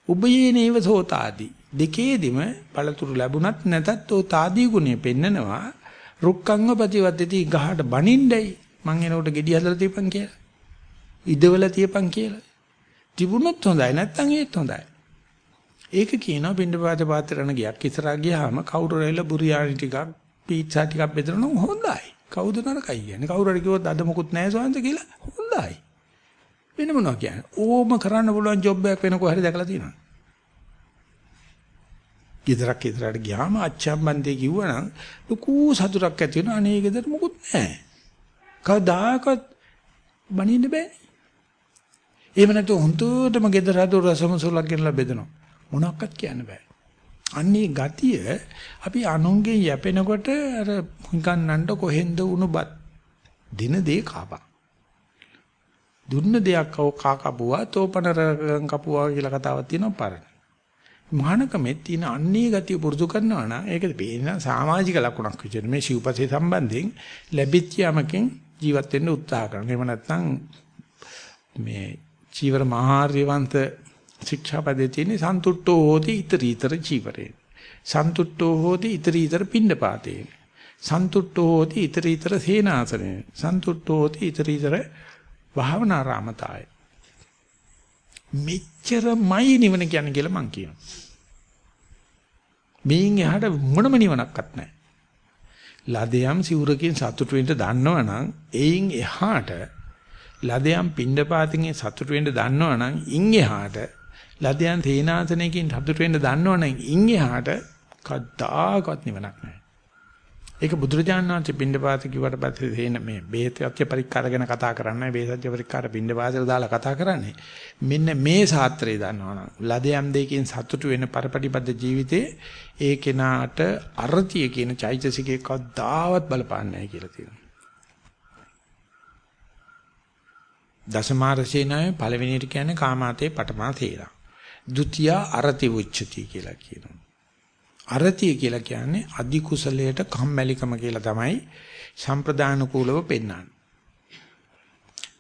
උබයේ නේව සෝතාදී දෙකේදිම පළතුරු ලැබුණත් නැතත් ਉਹ තාදී ගුණය පෙන්නනවා රුක්කංග ප්‍රතිවද්දති ගහට බනින්නයි මං එනකොට gedi හදලා තියපන් කියලා. ඉදවල තියපන් කියලා. තිබුණොත් හොඳයි නැත්තම් ඒත් හොඳයි. ඒක කියනවා පින්ඩපාත පාත්‍රණ ගියක් ඉස්සරහා ගියාම කවුරු රෙල්ල බුරියානි ටිකක් පීට්සා ටිකක් බෙදනවා හොඳයි. කවුද නරකයි කියන්නේ? කවුරු හරි කිව්වොත් අද මොකුත් නැහැ සෝන්ත කියලා හොඳයි. වෙන මොනවා කියන්නේ? ඕම කරන්න පුළුවන් ජොබ් එකක් වෙන කොහරි දැකලා තියෙනවා. ගෙදරක් ඉදරට ගියාම අච්චම්බන්දේ කිව්වනම් ලুকু සතුටක් ඇති වෙනවා. අනේ ගෙදර මොකුත් නැහැ. කවදාකවත් බනින්න බෑනේ. එහෙම නැත්නම් හුදුටම ගෙදර හදු රසමසුලක් ගෙනලා බෙදනවා. මොනක්වත් කියන්න බෑ. අන්නේ ගතිය අපි අනුන්ගෙන් යැපෙනකොට අර හිඟන්නන්න කොහෙන්ද උණුබත් දින දේ කාපා. දුන්න දෙයක් කා කපුවා තෝපනරම් කපුවා කියලා කතාවක් තියෙනවා පරණ. මහානකමෙත් තියෙන අන්නේ ගතිය පුරුදු කරනවා නම් ඒක පේන සමාජික ලක්ෂණක් විදිහට මේ සිව්පසේ සම්බන්ධයෙන් ලැබිච්ච යමකින් ජීවත් වෙන්න උත්සාහ කරනවා. එහෙම නැත්නම් මේ චීවර මහාර්යවන්ත ශික්ෂාපදයේ තියෙන සන්තුට්ඨෝ හෝති ඊතරීතර චීවරේ. සන්තුට්ඨෝ හෝති ඊතරීතර පිණ්ඩපාතේ. සන්තුට්ඨෝ හෝති ඊතරීතර සේනාසනේ. සන්තුට්ඨෝ හෝති ඊතරීතර භාවනාරාමතාය. මෙච්චරමයි නිවන කියන්නේ කියලා මං කියනවා. මේන් එහාට මොනම නිවනක්වත් නැහැ. ලදයම් සිවුරකින් සතුට වෙන්න දන්නවනම් එයින් එහාට ලදයම් පිණ්ඩපාතින් සතුට වෙන්න දන්නවනම් ඉන් එහාට ලදයන් තේනාසනයකින් සතුට වෙන්න දන්නවනම් ඉන් එහාට කද්දාකවත් නිවනක් නැහැ. ඒක බුදුරජාණන් වහන්සේ පින්ඩපාත කිව්වට පස්සේ තේන මේ බේතත්‍ය පරික්කාර ගැන කතා කරන්නේ බේතත්‍ය පරික්කාර පින්ඩපාතට දාලා කතා කරන්නේ. මෙන්න මේ සාත්‍රය දන්නවනම් ලදයන් දෙකකින් සතුටු වෙන පරපටිබද්ධ ජීවිතේ ඒ කෙනාට අරතිය කියන චෛතසිකේ කවදාවත් බලපාන්නේ නැහැ කියලා තියෙනවා. දසමාරසේනාවේ පළවෙනියට කියන්නේ කාමාතේ පටමා තේරා ဒုတိ ය අරති උච්චති කියලා කියනවා. අරතිය කියලා කියන්නේ අදි කුසලයට කම්මැලිකම කියලා තමයි සම්ප්‍රදාන කූලව පෙන්වන්නේ.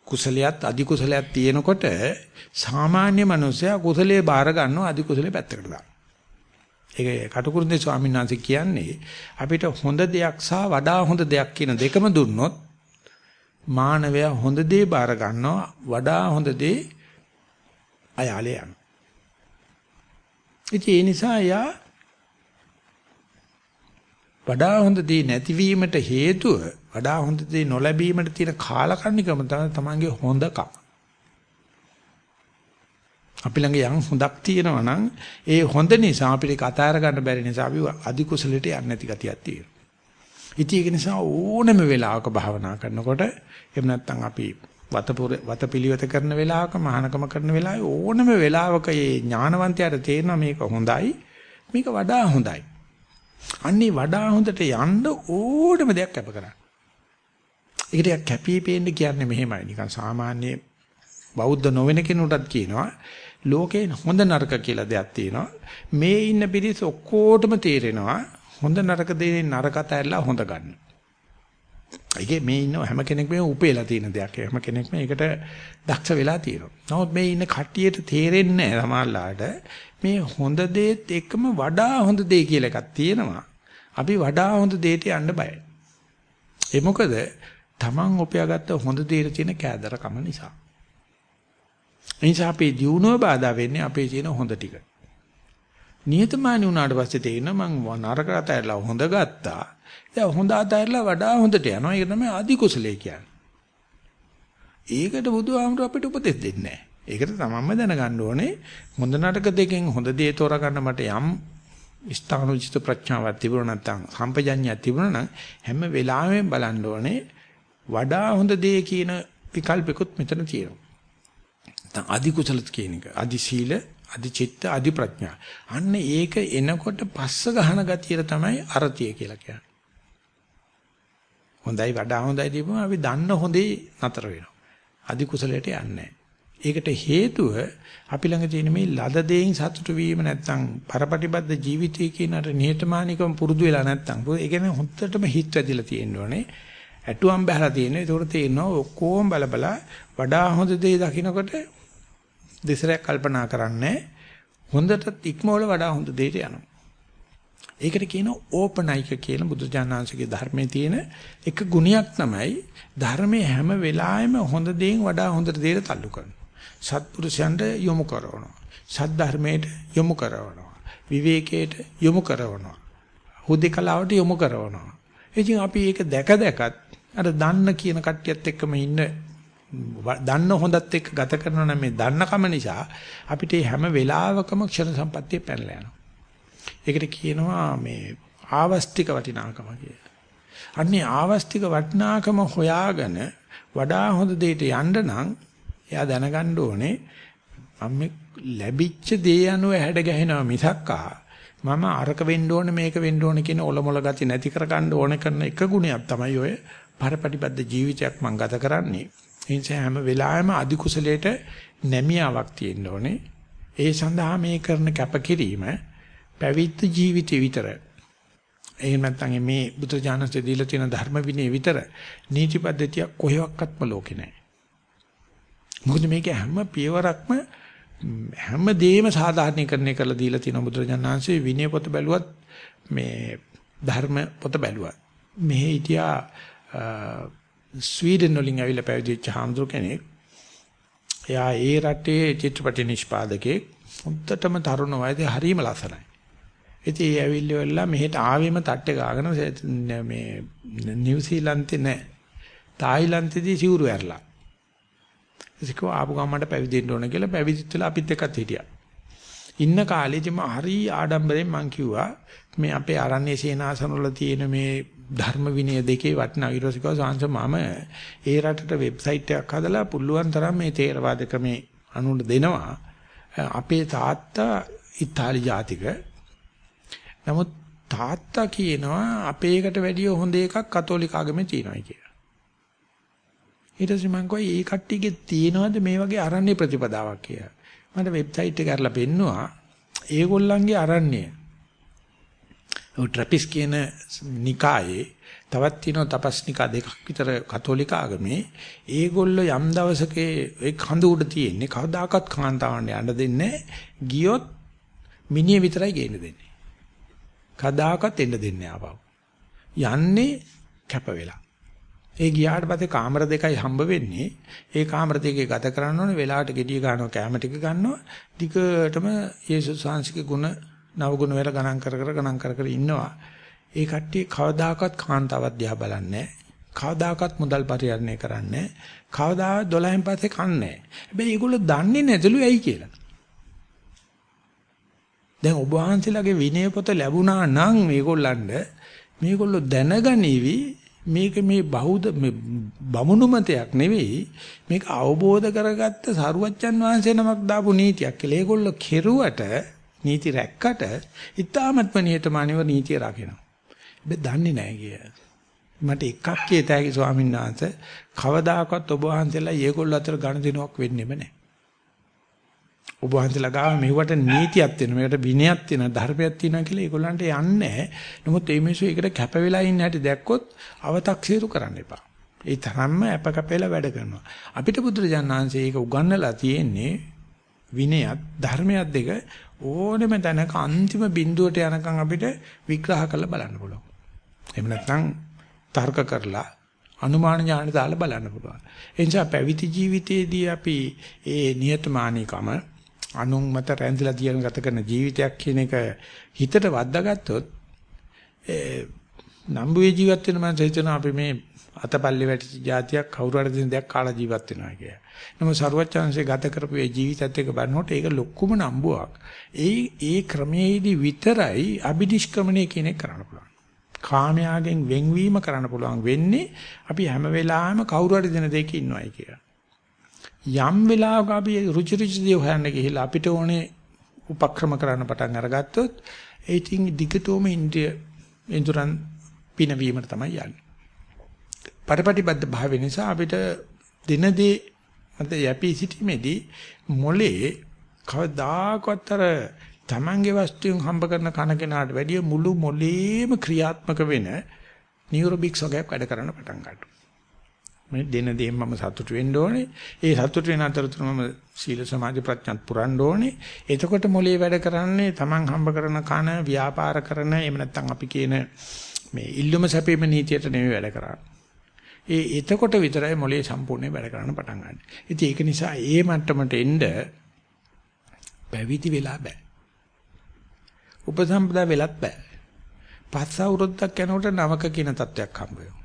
කුසලයක් අදි කුසලයක් තියෙනකොට සාමාන්‍ය මනුස්සයා කුසලයේ බාර ගන්නවා අදි කුසලයේ පැත්තකට දානවා. ඒක කටුකුරුන්දේ ස්වාමීන් වහන්සේ කියන්නේ අපිට හොඳ දෙයක් සහ වඩා හොඳ දෙයක් කියන දෙකම දුන්නොත් මානවයා හොඳ දේ බාර ගන්නවා වඩා හොඳ දේ අයාලේ යනවා. ඒ නිසා යා වඩා හොඳ දේ නැතිවීමට හේතුව වඩා හොඳ දේ නොලැබීමට තියෙන කාලකන්නිකම තමයි තමන්ගේ හොඳකම. අපි ළඟ යම් හොඳක් තියෙනවා නම් ඒ හොඳ නිසා අපිට කතාර ගන්න බැරි නිසා අපි අධි කුසලයට යන්නේ නැති ගතියක් තියෙනවා. ඉතින් ඒක නිසා ඕනම වෙලාවක භාවනා කරනකොට එහෙම නැත්නම් අපි වතපුර වතපිලිවෙත කරන වෙලාවක මහානකම කරන වෙලාවේ ඕනම වෙලාවක මේ ඥානවන්තයාට තේරෙනවා මේක හොඳයි මේක වඩා හොඳයි. අන්නේ වඩා හොඳට යන්න ඕනම දෙයක් කැප කරන්න. ඒක ටිකක් කැපී පේන්න කියන්නේ මෙහෙමයි. නිකන් සාමාන්‍ය බෞද්ධ නොවන කෙනෙකුටත් කියනවා ලෝකේ හොඳ නරක කියලා දෙයක් තියෙනවා. මේ ඉන්න පිරිස ඔක්කොටම තේරෙනවා හොඳ නරක දෙන්නේ නරකට ඇරලා හොඳ ගන්න. ඒකේ මේ ඉන්න හැම කෙනෙක්ම උපේලා තියෙන දෙයක්. හැම කෙනෙක්ම ඒකට දක්ෂ වෙලා තියෙනවා. නමුත් මේ ඉන්න කට්ටියට තේරෙන්නේ නැහැ සමහරලාට මේ හොඳ දේත් එක්කම වඩා හොඳ දේ කියලා එකක් තියෙනවා. අපි වඩා හොඳ දෙයට යන්න බයයි. ඒ මොකද Taman උපයාගත්ත හොඳ දෙයට තියෙන කෑදරකම නිසා. එනිසා අපේ දියුණුව බාධා වෙන්නේ අපේ තියෙන හොඳ ටික. නියතමානී වුණාට පස්සේ තේරෙනවා මං නරක අතහැරලා හොඳ ගත්තා. දැන් හොඳ අතහැරලා වඩා හොඳට යනවා. ඒක තමයි අධි කුසලයේ කියන්නේ. ඒකට බුදුහාමුදුර අපිට උපදෙස් දෙන්නේ නැහැ. ඒකට තමන්ම දැනගන්න ඕනේ හොඳ නරක දෙකෙන් හොඳ දේ තෝරගන්න මට යම් ස්ථානෝචිත ප්‍රඥාවක් තිබුණා නැත්නම් සම්පජඤ්ඤයක් තිබුණා නම් හැම වෙලාවෙම බලන්න ඕනේ වඩා හොඳ දේ කියන විකල්පිකුත් මෙතන තියෙනවා. නැත්නම් අදි කුසලත් කියන එක. අදි සීල, අදි චිත්ත, අදි ප්‍රඥා. අන්න ඒක එනකොට පස්ස ගහන ගතියට තමයි අරතිය කියලා කියන්නේ. හොඳයි වඩා හොඳයි දීපම අපි දන්න හොඳේ නතර වෙනවා. අදි කුසලයට යන්නේ ඒකට හේතුව අපි ළඟ තියෙන මේ ලද දෙයින් සතුටු වීම නැත්තම් පරපටිබද්ධ ජීවිතය කියන අර නිහතමානීකම පුරුදු වෙලා නැත්තම් ඒ කියන්නේ හොත්තටම හිත වැදිලා තියෙන්න ඕනේ. ඇටුවම් බහලා තියෙනවා. ඒකට තේරෙනවා ඔක්කොම බල බල වඩා හොඳ දේ දකින්නකොට දෙසරයක් කල්පනා කරන්නේ හොඳට ඉක්මවල වඩා හොඳ දෙයට යනවා. ඒකට කියන ඕපනයික කියන බුදුජානනාංශගේ ධර්මයේ තියෙන එක ගුණයක් තමයි ධර්මයේ හැම වෙලාවෙම හොඳ දේෙන් වඩා හොඳ දෙයට තල්ලු කරනවා. සත්පුරුෂයන්ට යොමු කරනවා. සද්ධර්මයට යොමු කරනවා. විවේකයට යොමු කරනවා. හුදේකලාවට යොමු කරනවා. ඉතින් අපි ඒක දැක දැකත් අර දන්න කියන කට්ටියත් එක්කම ඉන්න දන්න හොඳත් එක්ක ගත කරනවා නම් මේ දන්නකම නිසා අපිට හැම වෙලාවකම ක්ෂණ සම්පත්තිය පැනලා යනවා. ඒකට කියනවා මේ ආවස්තික වටිනාකම කියලා. අන්නේ ආවස්තික වටිනාකම හොයාගෙන වඩා හොඳ දෙයට යන්න නම් එයා දැනගන්න ඕනේ මම ලැබිච්ච දේ අනුව හැඩ ගැහෙනවා මිසක්කා මම අරක වෙන්න ඕනේ මේක වෙන්න ඕනේ කියන ඔලොමොල ගති නැති කරගන්න ඕනේ කරන එක ගුණයක් තමයි ඔය පරපටිබද්ධ ජීවිතයක් මම ගත කරන්නේ. ඒ නිසා හැම වෙලාවෙම අධි කුසලයට නැමියාවක් තියෙන්න ඕනේ. ඒ සඳහා මේ කරන කැපකිරීම පැවිද්ද ජීවිතේ විතර. එහෙම නැත්නම් මේ බුදුජානකසේ දීලා තියෙන ධර්ම විනය විතර නීති පද්ධතියක් කොහෙවත්ම ලෝකේ නැහැ. මොකද මේක හැම පියවරක්ම හැම දෙයක්ම සාධාරණීකරණය කරලා දීලා තියෙන බුදුරජාණන් වහන්සේ. විනය පොත බැලුවත් මේ ධර්ම පොත බැලුවත්. මෙහි හිටියා ස්වීඩන් වලින් ඇවිල්ලා පැවිදිච්ච හාමුදුර කෙනෙක්. එයා ඒ රටේ චිත්‍රපට නිෂ්පාදකෙක් හොඳටම තරුණ වයසේ හරිම ලස්සනයි. ඉතින් ඒ ඇවිල්ලා මෙහෙට ආවෙම තට්ටේ ගාගෙන මේ නිව්සීලන්තේ නෑ. තායිලන්තේදී සිවුරු ඇරලා. ඒක ආපු ගමන්ට පැවිදෙන්න ඕන කියලා පැවිදිත් වෙලා අපිත් එක්කත් හිටියා. ඉන්න කාලේදී මම හරි ආඩම්බරෙන් මං කිව්වා මේ අපේ ආරණ්‍ය සේනාසන වල තියෙන මේ ධර්ම විනය දෙකේ වටිනා ඊරසිකව සාංශ මම ඒ රටට වෙබ්සයිට් එකක් හදලා පුළුවන් තරම් මේ තේරවාද ක්‍රමේ අනුර දෙනවා. අපේ තාත්තා ඉතාලි ජාතික. නමුත් තාත්තා කියනවා අපේ එකට වැඩිය හොඳ එකක් කතෝලික ආගමේ තියෙනවා කියලා. ඊට පස්සේ මම කිව්වා මේ කට්ටියගේ තියෙනවද මේ වගේ අරණ්‍ය ප්‍රතිපදාවක් කියලා. මට වෙබ්සයිට් එක කරලා පෙන්නවා ඒගොල්ලන්ගේ අරණ්‍ය. ඔය ට්‍රැපිස් කියන නිකායේ තවත් තියෙනවා තපස්නිකා දෙකක් විතර කතෝලික ආගමේ ඒගොල්ලෝ යම් දවසක ඒ කඳ උඩ තියෙන්නේ කවදාකවත් කාන්තාවන්ට යන්න දෙන්නේ ගියොත් මිනිහ විතරයි ගේන්න දෙන්නේ. කදාකවත් එන්න දෙන්නේ ආපහු. යන්නේ කැප වෙලා. ඒ ගියාට පස්සේ කාමර දෙකයි හම්බ වෙන්නේ. ඒ කාමර දෙකේ ගත කරන්න ඕනේ වෙලාවට gediy ගන්නවා කැම ටික ගන්නවා. ටිකටම යේසුස් වහන්සේගේ ගුණ නව ගුණ වල ගණන් කර කර ගණන් කර කර ඉන්නවා. ඒ කට්ටිය කවදාකවත් කාන්තාවක් දිහා බලන්නේ කවදාකවත් මුදල් පරිහරණය කරන්නේ කවදා 12න් පස්සේ කන්නේ හැබැයි ඒගොල්ලෝ දන්නේ නැදලු ඇයි කියලා දැන් ඔබ වහන්සේලාගේ විනය පොත ලැබුණා නම් මේගොල්ලන්ට මේගොල්ලෝ දැනගනිවි මේක මේ බහුද මේ බමුණු මතයක් නෙවෙයි මේක අවබෝධ කරගත්ත සරුවච්චන් වහන්සේ නමක් දාපු නීතියක් කියලා. ඒගොල්ලෝ කෙරුවට නීති රැක්කට ඉතාමත්ම නිහතමානීව නීතිය රකිනවා. හැබැයි දන්නේ නැහැ කිය. මට එකක් කියතෑගේ ස්වාමීන් වහන්සේ කවදාකවත් ඔබ වහන්සේලා ඒගොල්ලෝ අතර ගණදිනුවක් වෙන්නෙම නැහැ. ඔබ වහන්සේලා ගාව මෙවට නීතියක් තියෙනවා මේකට විනයක් තියෙනවා ධර්මයක් තියෙනවා කියලා ඒගොල්ලන්ට යන්නේ නමුත් මේ මිනිස්සු ඒකට කැප වෙලා ඉන්න හැටි දැක්කොත් අව탁සීරු කරන්න එපා. ඒ තරම්ම අප කැපෙලා වැඩ කරනවා. අපිට බුදුරජාණන් වහන්සේ ඒක උගන්වලා තියෙන්නේ විනයත් ධර්මයක් දෙක ඕනෙම තැනක අන්තිම බිඳුවට යනකම් අපිට විග්‍රහ කරලා බලන්න පුළුවන්. එහෙම නැත්නම් තර්ක කරලා අනුමාන ඥාන දාලා බලන්න පුළුවන්. ඒ නිසා පැවිදි ජීවිතයේදී අපි ඒ නියතමානීකම අනුන් මත රැඳිලා තියෙන ගත කරන ජීවිතයක් කියන එක හිතට වද්දාගත්තොත් ඒ නම්බුවේ ජීවත් වෙන මනස හිතන අපි මේ අතපල්ලි වැටිච්ච જાතියක් කවුරු හරි දෙන දෙයක් කාලා ජීවත් වෙනවා කියලා. නමුත් ਸਰුවචාන්සේ ගත කරපු ඒ ජීවිතත් එක්ක බලනකොට ඒක ලොකුම නම්බුවක්. ඒ ඒ ක්‍රමයේදී විතරයි අබිනිෂ්ක්‍මණය කියන එක කරන්න පුළුවන්. කාමයාගෙන් වෙන්වීම කරන්න පුළුවන් වෙන්නේ අපි හැම වෙලාවෙම කවුරු හරි දෙන දෙයක ඉන්නවයි කියලා. යම් වෙලාවක අපි රුචි රුචි දේ හොයන්න ගිහිල්ලා අපිට ඕනේ උපක්‍රම කරන්න පටන් අරගත්තොත් ඒ ඉතින් දිගටම ඉන්ද්‍රිය ඉන්ද්‍රයන් පිනවීමට තමයි යන්නේ. පරිපටිබද්ධ භාවය නිසා අපිට දිනදී අද යැපී සිටීමේදී මොලේ කවදාකවත් අර Tamange වස්තුන් හම්බ කරන කන කෙනාට වැඩිය මුළු මොලේම ක්‍රියාත්මක වෙන නියුරොබික්ස් වගේක් වැඩ කරන්න පටන් ගන්නවා. මේ දෙන දෙයින් මම සතුට වෙන්න ඕනේ. ඒ සතුට වෙන අතරතුර මම සීල සමාධි ප්‍රඥාත් පුරන්න ඕනේ. එතකොට මොලේ වැඩ කරන්නේ Taman හම්බ කරන කන ව්‍යාපාර කරන එහෙම නැත්නම් අපි කියන මේ ඉල්ලුම සැපීම නීතියට නෙමෙයි වැඩ කරන්නේ. ඒ එතකොට විතරයි මොලේ සම්පූර්ණයෙන් වැඩ කරන්න පටන් ගන්න. ඉතින් ඒක නිසා ඒ මට්ටමට එන්න පැවිදි වෙලා බෑ. උපසම්පදා වෙලත් බෑ. පස් අවුරුද්දක් යනකොට නවක කියන තත්වයක් හම්බ වෙනවා.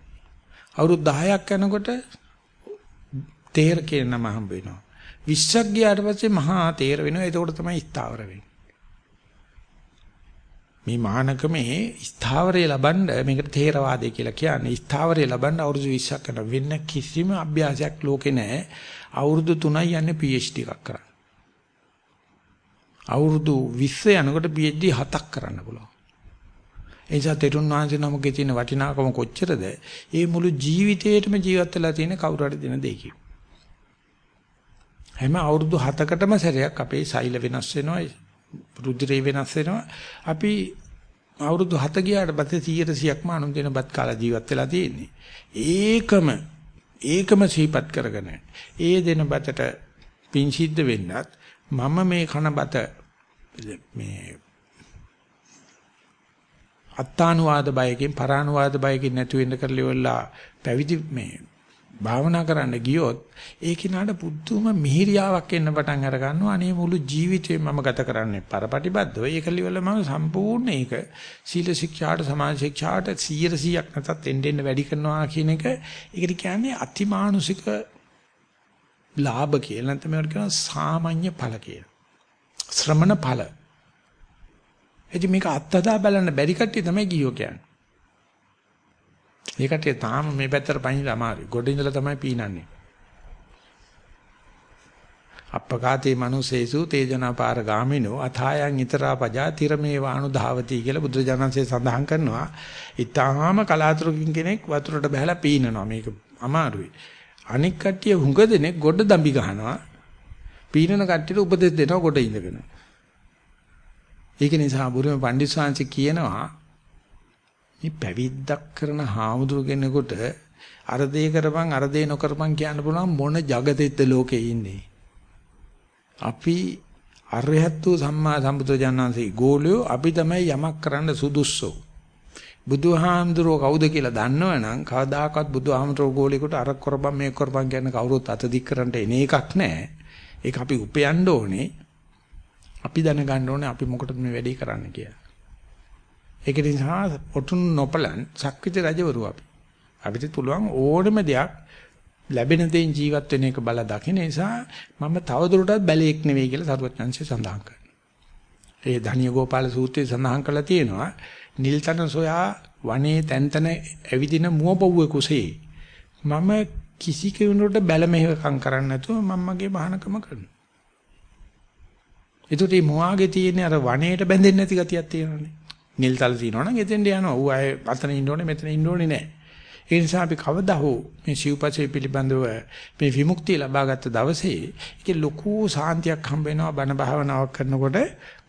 අවුරුදු 10ක් යනකොට තේර කියන නම හම්බ වෙනවා. 20ක් ගියාට පස්සේ මහා තේර වෙනවා. ඒකෝට තමයි ස්ථාවර වෙන්නේ. මේ මානකමේ ස්ථාවරය ලබන්න මේකට තේරවාදය කියලා කියන්නේ. ස්ථාවරය ලබන්න අවුරුදු 20ක් යන වෙන කිසිම අභ්‍යාසයක් ලෝකේ නැහැ. අවුරුදු 3යි යන්නේ PhD එකක් කරන්න. අවුරුදු 20 යනකොට PhD 7ක් කරන්න පුළුවන්. ඒ නිසා තෙරුන් වහන්සේ නමකේ තියෙන වටිනාකම කොච්චරද? ඒ මුළු ජීවිතේටම ජීවත් වෙලා තියෙන කවුරු හරි දෙන දෙයකින්. හැම අවුරුදු 7කටම සැරයක් අපේ සෛල වෙනස් වෙනවා, රුධිරය වෙනස් වෙනවා. අපි අවුරුදු 7 ගියාට පස්සේ 100%ක්ම අනුන් දෙන බත් කාලා ජීවත් වෙලා තියෙන්නේ. ඒකම ඒකම සිහිපත් කරගෙන ඒ දෙන බතට පින් සිද්ධ වෙන්නත් මම මේ කන බත මේ අත්තානුවාද බයකින් පරානුවාද බයකින් නැතු වෙන්න කරලා ඉවරලා පැවිදි මේ භාවනා කරන්න ගියොත් ඒ කිනාට පුදුම මිහිරියාවක් එන්න පටන් අර ගන්නවා. අනේ මුළු ජීවිතේම මම ගත කරන්නේ පරපටිබද්දව ඒක liwල මම සම්පූර්ණ ඒක සීල ශික්ෂාට සමාජ ශික්ෂාට 100ක් නැතත් එන්න එන්න වැඩි කරනවා කියන එක. ඒකට කියන්නේ අතිමානුෂික ලාභ කියලා. නැත්නම් මේකට කියනවා සාමාන්‍ය ඵල කියලා. ශ්‍රමණ ඵල. ඉතින් මේක අත්දැක බලන්න බැරි කට්ටිය තමයි ගියෝ කියන්නේ. ඒ කට්ටිය තාම මේ පැත්තට පයින් අමාරුයි. ගොඩ ඉඳලා තමයි පීනන්නේ. අප්පකාතේ මනුසේසු තේජනා පාර ගාමිනෝ අථායන් ිතරා පජා තිරමේ වාණු ධාවති කියලා බුදුරජාණන්සේ සඳහන් කරනවා. ඊටාම කලාතුරකින් කෙනෙක් වතුරට බහලා පීනනවා. මේක අමාරුයි. අනික් කට්ටිය හුඟ දෙනෙක් ගොඩ දම්බි ගහනවා. පීනන කට්ටියට උපදෙස් දෙනවා ගොඩ ඉඳගෙන. ඒක නිසා බුරුම පණ්ඩිස්වාංශ කියනවා මේ පැවිද්දක් කරන හාමුදුරු කෙනෙකුට අර දේ කරපන් අර දේ නොකරපන් කියන්න පුළුවන් මොන జగතෙද්ද ලෝකේ ඉන්නේ. අපි අරහත් වූ සම්මා සම්බුදුජානන්සේ ගෝලියෝ අපි තමයි යමක් කරන්න සුදුස්සෝ. බුදුහාමුදුරුවෝ කවුද කියලා දන්නවනම් කවදාකවත් බුදුහාමුදුරුවෝ ගෝලියෙකුට අර කරපන් මේ කරපන් කියන කවුරුත් අත දික් කරන්න එන එකක් නැහැ. ඒක අපි උපයන්න ඕනේ. අපි දැනගන්න ඕනේ අපි මොකටද මේ වැඩේ කරන්න කියලා. ඒක නිසා ඔටුන් නොපලන් සක්විති රජවරු අපි. අපිට පුළුවන් ඕනම දෙයක් ලැබෙන දෙයින් ජීවත් වෙන එක බල දකින්න නිසා මම තවදුරටත් බැලේක් නෙවෙයි කියලා සරුවචන්සේ සඳහන් කරනවා. ඒ ධානිය ගෝපාල සූත්‍රයේ සඳහන් කරලා තියෙනවා නිල්තන සොයා වනේ තැන් තැන ඇවිදින මුවපොව්වේ කුසේ මම කිසි කෙනෙකුට බැල මෙහෙකම් කරන්නේ නැතුව මම මගේ බහනකම කරනවා. ඒකට මේ මොවාගේ තියෙන අර වනයේට බැඳෙන්නේ නැති ගතියක් තියෙනවානේ. නිල්තල තියෙනවා නම් එතෙන්ට යනවා. ඌ අය අතන ඉන්න ඕනේ මෙතන ඉන්න ඕනේ නැහැ. ඒ නිසා අපි කවදා හෝ මේ සිව්පසේ පිළිබඳව මේ විමුක්තිය ලබාගත් දවසේ ඒකේ ලොකු සාන්තියක් හම්බ වෙනවා බණ භාවනාවක් කරනකොට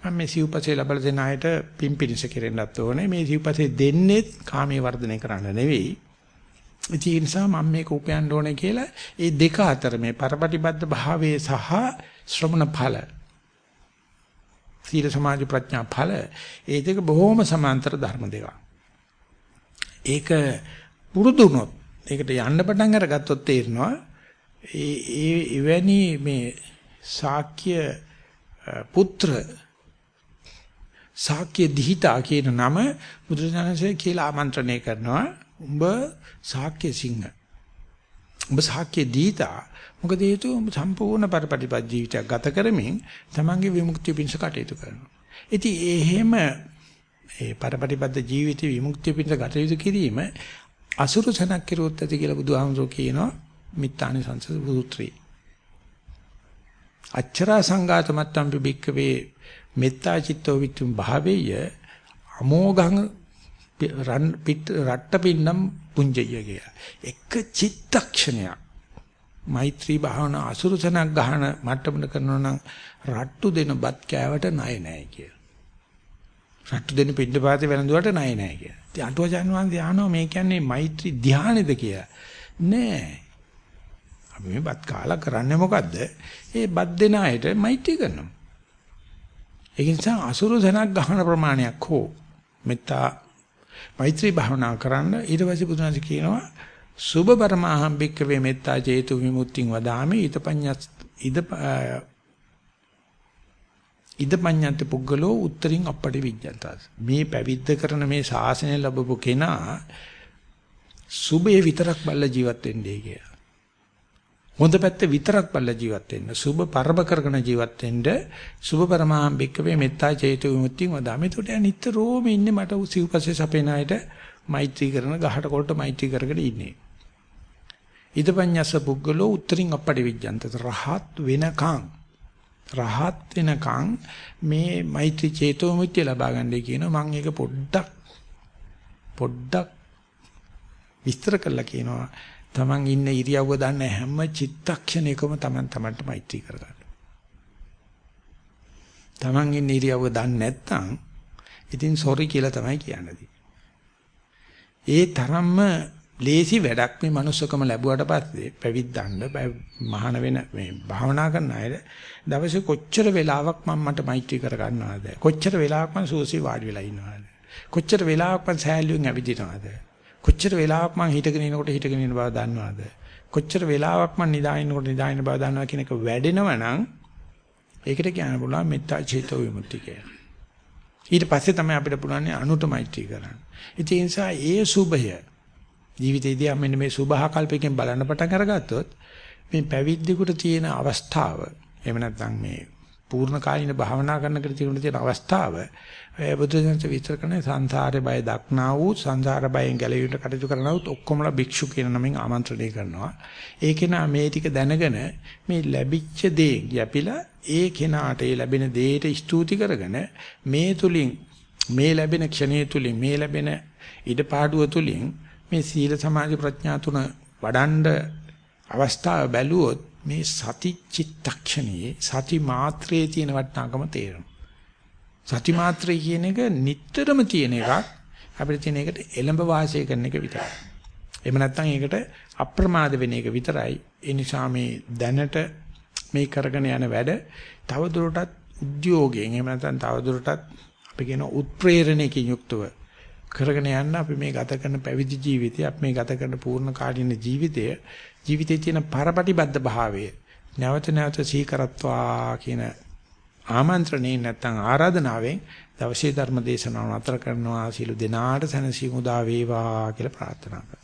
මම මේ සිව්පසේ ලබලා දෙන අයට පිම්පිනිස කෙරෙන්නත් ඕනේ. මේ සිව්පසේ දෙන්නේ කාමයේ වර්ධනය කරන්න නෙවෙයි. ඒ නිසා මම මේක උපයන්න ඕනේ කියලා ඒ දෙක අතර මේ පරපටිබද්ධ භාවයේ සහ ශ්‍රමණ ඵල සීල සමාධි ප්‍රඥා ඵල ඒ දෙක බොහොම සමාන්තර ධර්ම දෙකක්. ඒක පුරුදුනොත් ඒකට යන්න පටන් අරගත්තොත් තේරෙනවා ඒ ඒ එවැනි මේ ශාක්‍ය පුත්‍ර ශාක්‍ය දිහිතා කියන නම බුදුරජාණන්සේ කියලා ආමන්ත්‍රණය කරනවා උඹ ශාක්‍ය සිංහ උඹ ශාක්‍ය දීතා මොකද හේතුව සම්පූර්ණ පරිපටිපත් ජීවිතයක් ගත කරමින් තමන්ගේ විමුක්තිය පිණිස කටයුතු කරනවා. ඉතින් එහෙම ඒ පරිපටිපත් ජීවිතේ විමුක්තිය පිණිස කටයුතු කිරීම අසුරු සනක් කෙරුවොත් ඇති කියලා බුදුහාමුදුරුවෝ කියනවා මිත්තානි සංසද සූත්‍රය. අච්චරා සංඝාතමත්තම්පි බික්කවේ මෙත්තා චිත්තෝ විතුම් භාවේය අමෝඝං රන් පිට රට්ට පින්නම් පුංජය කිය. එක චිත්තක්ෂණයක් මෛත්‍රී භාවනා අසුරුසනක් ගහන මට්ටමන කරනවා නම් රට්ටු දෙන බත් කෑවට ණය නැහැ කියලා. රට්ටු දෙන පිටපාතේ වෙනදුවට ණය නැහැ කියලා. ඉතින් අටුවචන් වහන්සේ අහනවා මේ කියන්නේ මෛත්‍රී ධානයද කියලා. නෑ. අපි මේ බත් කාලා කරන්නේ මොකද්ද? ඒ බත් දෙන අයට මෛත්‍රී කරනවා. ඒ නිසා අසුරු ධනක් ගහන ප්‍රමාණයක් හෝ මෙත්තා මෛත්‍රී භාවනා කරන්න ඊට පස්සේ බුදුනාජ කියනවා සුභ පරමාහම් භික්කවේ මෙත්තා චේතු විමුක්තිං වදාමි ඊතපඤ්ඤස් ඉද ඉදපඤ්ඤන්ත පුද්ගලෝ උත්තරින් අපටි විඥාතස් මේ පැවිද්ද කරන මේ ශාසනය ලැබපු කෙනා සුභේ විතරක් බල්ල ජීවත් වෙන්නේ කියලා. හොඳ පැත්ත විතරක් බලලා ජීවත් වෙන්න. සුභ පරම කරගෙන ජීවත් වෙන්න. සුභ පරමාම් බික්කවේ මෙත්තා චේතු විමුක්තිය වදා. මේකට නිතරම ඉන්නේ මට සිව්පස්සේ සපේන අයට මෛත්‍රී කරන ගහට කොල්ට මෛත්‍රී කරගෙන ඉන්නේ. ඉදපඤ්ඤස්ස පුද්ගලෝ උත්තරින් අපටි විජ්ජන්ත රහත් වෙනකං රහත් වෙනකං මේ මෛත්‍රී චේතෝ විමුක්තිය ලබා ගන්නයි කියනවා මම ඒක පොඩ්ඩක් පොඩ්ඩක් විස්තර කරලා කියනවා Taman ඉන්න ඉරියව්ව දන්න හැම චිත්තක්ෂණයකම Taman Tamanට මෛත්‍රී කරගන්න. Taman ඉන්න ඉරියව්ව දන්නේ නැත්නම් ඉතින් සෝරි කියලා තමයි කියන්නේ. ඒ තරම්ම ලේසි වැඩක් මේ manussකම ලැබුවට පස්සේ පැවිද්දන්න මහාන වෙන මේ භාවනා කරන අය දවසේ කොච්චර වෙලාවක් මම මට මෛත්‍රී කර ගන්නවද කොච්චර වෙලාවක් මම සූසි වාඩි වෙලා ඉන්නවද කොච්චර වෙලාවක් මම සෑහලුවෙන් ඇවිදිනවද කොච්චර වෙලාවක් මං හිටගෙන ඉනකොට හිටගෙන ඉන්න බව දන්නවද? කොච්චර වෙලාවක් මං නිදාගෙනකොට නිදාගෙන බව දන්නවා කියන එක වැඩෙනව නම් ඒකට කියන්න පුළුවන් මෙත්තා චේතෝ විමුක්තිය කියලා. ඊට පස්සේ තමයි අපිට පුළුවන් අනුට මෛත්‍රී කරන්න. ඒ නිසා ඒ සුභය ජීවිතයේදී මෙන්න මේ සුභහකල්පයෙන් බලන්න පටන් අරගත්තොත් මේ පැවිද්දෙකුට තියෙන අවස්ථාව එහෙම නැත්නම් මේ පූර්ණ කාලීන භාවනා කරන කෙනෙකුට තියෙන අවස්ථාව බුදුසසුන විතර කරන සංසාරේ බය දක්නා වූ සංසාර බයෙන් ගැලවීමට කටයුතු කරනවොත් ඔක්කොමලා භික්ෂු කියන නමින් ආමන්ත්‍රණය කරනවා. ඒ කෙනා මේ ටික දැනගෙන මේ ලැබිච්ච දේ යැපිලා ඒ කෙනාට ඒ ලැබෙන දේට ස්තුති කරගෙන මේ තුලින් මේ ලැබෙන ක්ෂණයේ තුලින් මේ ලැබෙන ඉඩපාඩුව තුලින් මේ සීල සමාධි ප්‍රඥා තුන වඩන්ඩ අවස්ථාව බැලුවොත් මේ සති චිත්තක්ෂණයේ සති මාත්‍රයේ තියෙන වටිනාකම තේරෙනවා. සති මාත්‍රය කියන එක නිටතරම තියෙන එකක්. අපිට තියෙන එකට එළඹ වාසය කරන එක විතරයි. එහෙම නැත්නම් ඒකට අප්‍රමාද වෙන එක විතරයි. ඒ නිසා මේ දැනට මේ කරගෙන යන වැඩ තව දුරටත් උද්‍යෝගයෙන් එහෙම නැත්නම් තව දුරටත් අපි කියන උත්ප්‍රේරණයකින් යුක්තව කරගෙන යන්න අපි මේ ගත කරන පැවිදි ජීවිතය අපි මේ ගත කරන පූර්ණ කාලීන ජීවිතය ජීවිතයේ තියෙන පරපටිබද්ධ භාවය නැවත නැවත සීකරත්වා කියන ආමන්ත්‍රණේ නැත්නම් ආරාධනාවෙන් දවසේ ධර්ම දේශනාව නතර කරනවා. සියලු දෙනාට සැනසීම උදා වේවා කියලා ප්‍රාර්ථනා කරනවා.